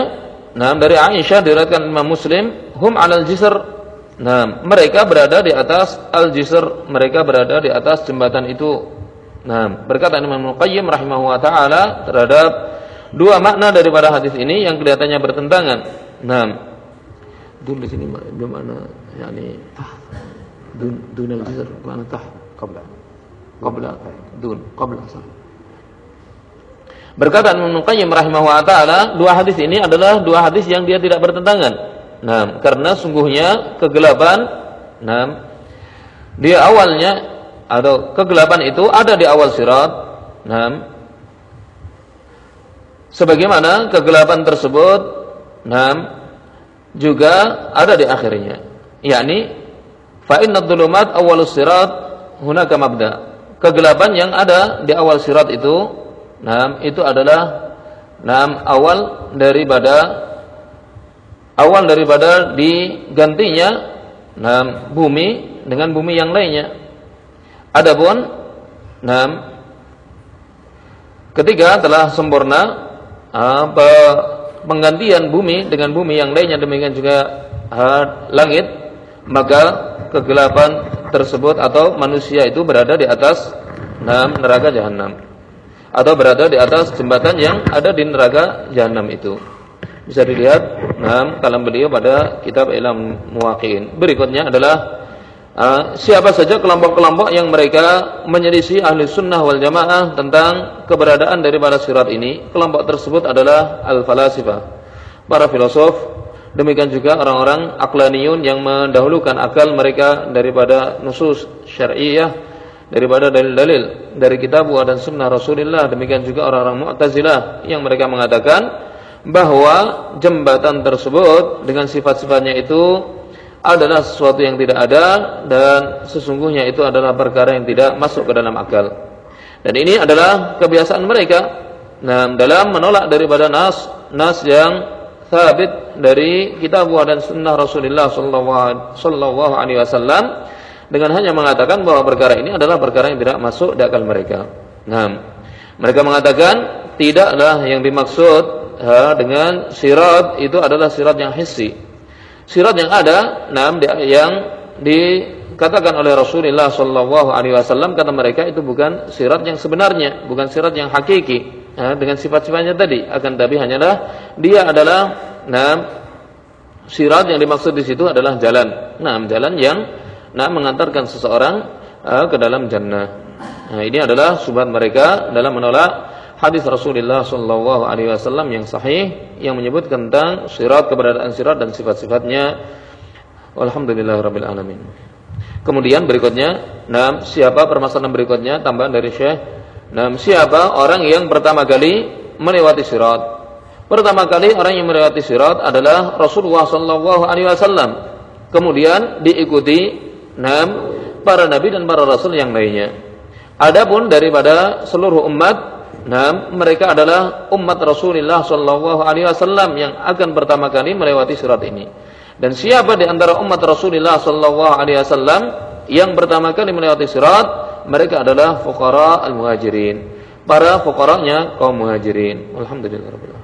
nah dari Aisyah diriwayatkan Imam Muslim, hum alal jisr. Nah, mereka berada di atas al jisr, mereka berada di atas jembatan itu. Nah, berkata Imam Qayyim rahimahullah taala terhadap dua makna daripada hadis ini yang kelihatannya bertentangan. Nah, dun di sini bermakna yakni tah. Dun dunal jisr mana tah? Qabla. Qabla. Dun. Qabla sah. Berkata Ibnu Qayyim rahimahullah taala, dua hadis ini adalah dua hadis yang dia tidak bertentangan. Nah, karena sungguhnya kegelapan nah dia awalnya atau kegelapan itu ada di awal sirat. Nah, sebagaimana kegelapan tersebut nah juga ada di akhirnya. Yakni fa inna dhulumat awalus sirat hunaka mabda. Kegelapan yang ada di awal sirat itu Nah, itu adalah nah, awal daripada awal daripada digantinya nah, bumi dengan bumi yang lainnya. Adapun nah, ketika telah sempurna apa penggantian bumi dengan bumi yang lainnya demikian juga uh, langit maka kegelapan tersebut atau manusia itu berada di atas nah, neraka jahanam atau berada di atas jembatan yang ada di neraka jahanam itu. Bisa dilihat nah, kalam beliau pada kitab Ilham Muwaqqi'in. Berikutnya adalah uh, siapa saja kelompok-kelompok yang mereka menyelisih ahli sunnah wal jamaah tentang keberadaan daripada sirat ini. Kelompok tersebut adalah al-falasifah, para filosof, demikian juga orang-orang aklaniyun yang mendahulukan akal mereka daripada nusus syariah daripada dalil-dalil dari kitab dan sunnah Rasulullah demikian juga orang-orang Mu'tazilah yang mereka mengatakan bahwa jembatan tersebut dengan sifat-sifatnya itu adalah sesuatu yang tidak ada dan sesungguhnya itu adalah perkara yang tidak masuk ke dalam akal. Dan ini adalah kebiasaan mereka. Nah, dalam menolak daripada nas nas yang sabit dari kitab dan sunnah Rasulullah sallallahu alaihi wasallam dengan hanya mengatakan bahwa perkara ini adalah perkara yang tidak masuk di akal mereka. Nah, mereka mengatakan tidaklah yang dimaksud ha, dengan sirat itu adalah sirat yang hissi. Sirat yang ada, nah, yang dikatakan oleh Rasulullah Shallallahu Alaihi Wasallam kata mereka itu bukan sirat yang sebenarnya, bukan sirat yang hakiki ha, dengan sifat-sifatnya tadi. Akan tapi hanyalah dia adalah nah, sirat yang dimaksud di situ adalah jalan. Nah, jalan yang nah, mengantarkan seseorang uh, ke dalam jannah. Nah, ini adalah subhat mereka dalam menolak hadis Rasulullah Shallallahu Alaihi Wasallam yang sahih yang menyebut tentang sirat keberadaan sirat dan sifat-sifatnya. Alhamdulillahirabbil alamin. Kemudian berikutnya, nah, siapa permasalahan berikutnya tambahan dari Syekh? Nah, siapa orang yang pertama kali melewati sirat? Pertama kali orang yang melewati sirat adalah Rasulullah Shallallahu Alaihi Wasallam. Kemudian diikuti enam para nabi dan para rasul yang lainnya. Adapun daripada seluruh umat, nah mereka adalah umat Rasulullah Shallallahu Alaihi Wasallam yang akan pertama kali melewati surat ini. Dan siapa di antara umat Rasulullah Shallallahu Alaihi Wasallam yang pertama kali melewati surat, mereka adalah fukara al muhajirin, para fukaranya kaum muhajirin. Alhamdulillah.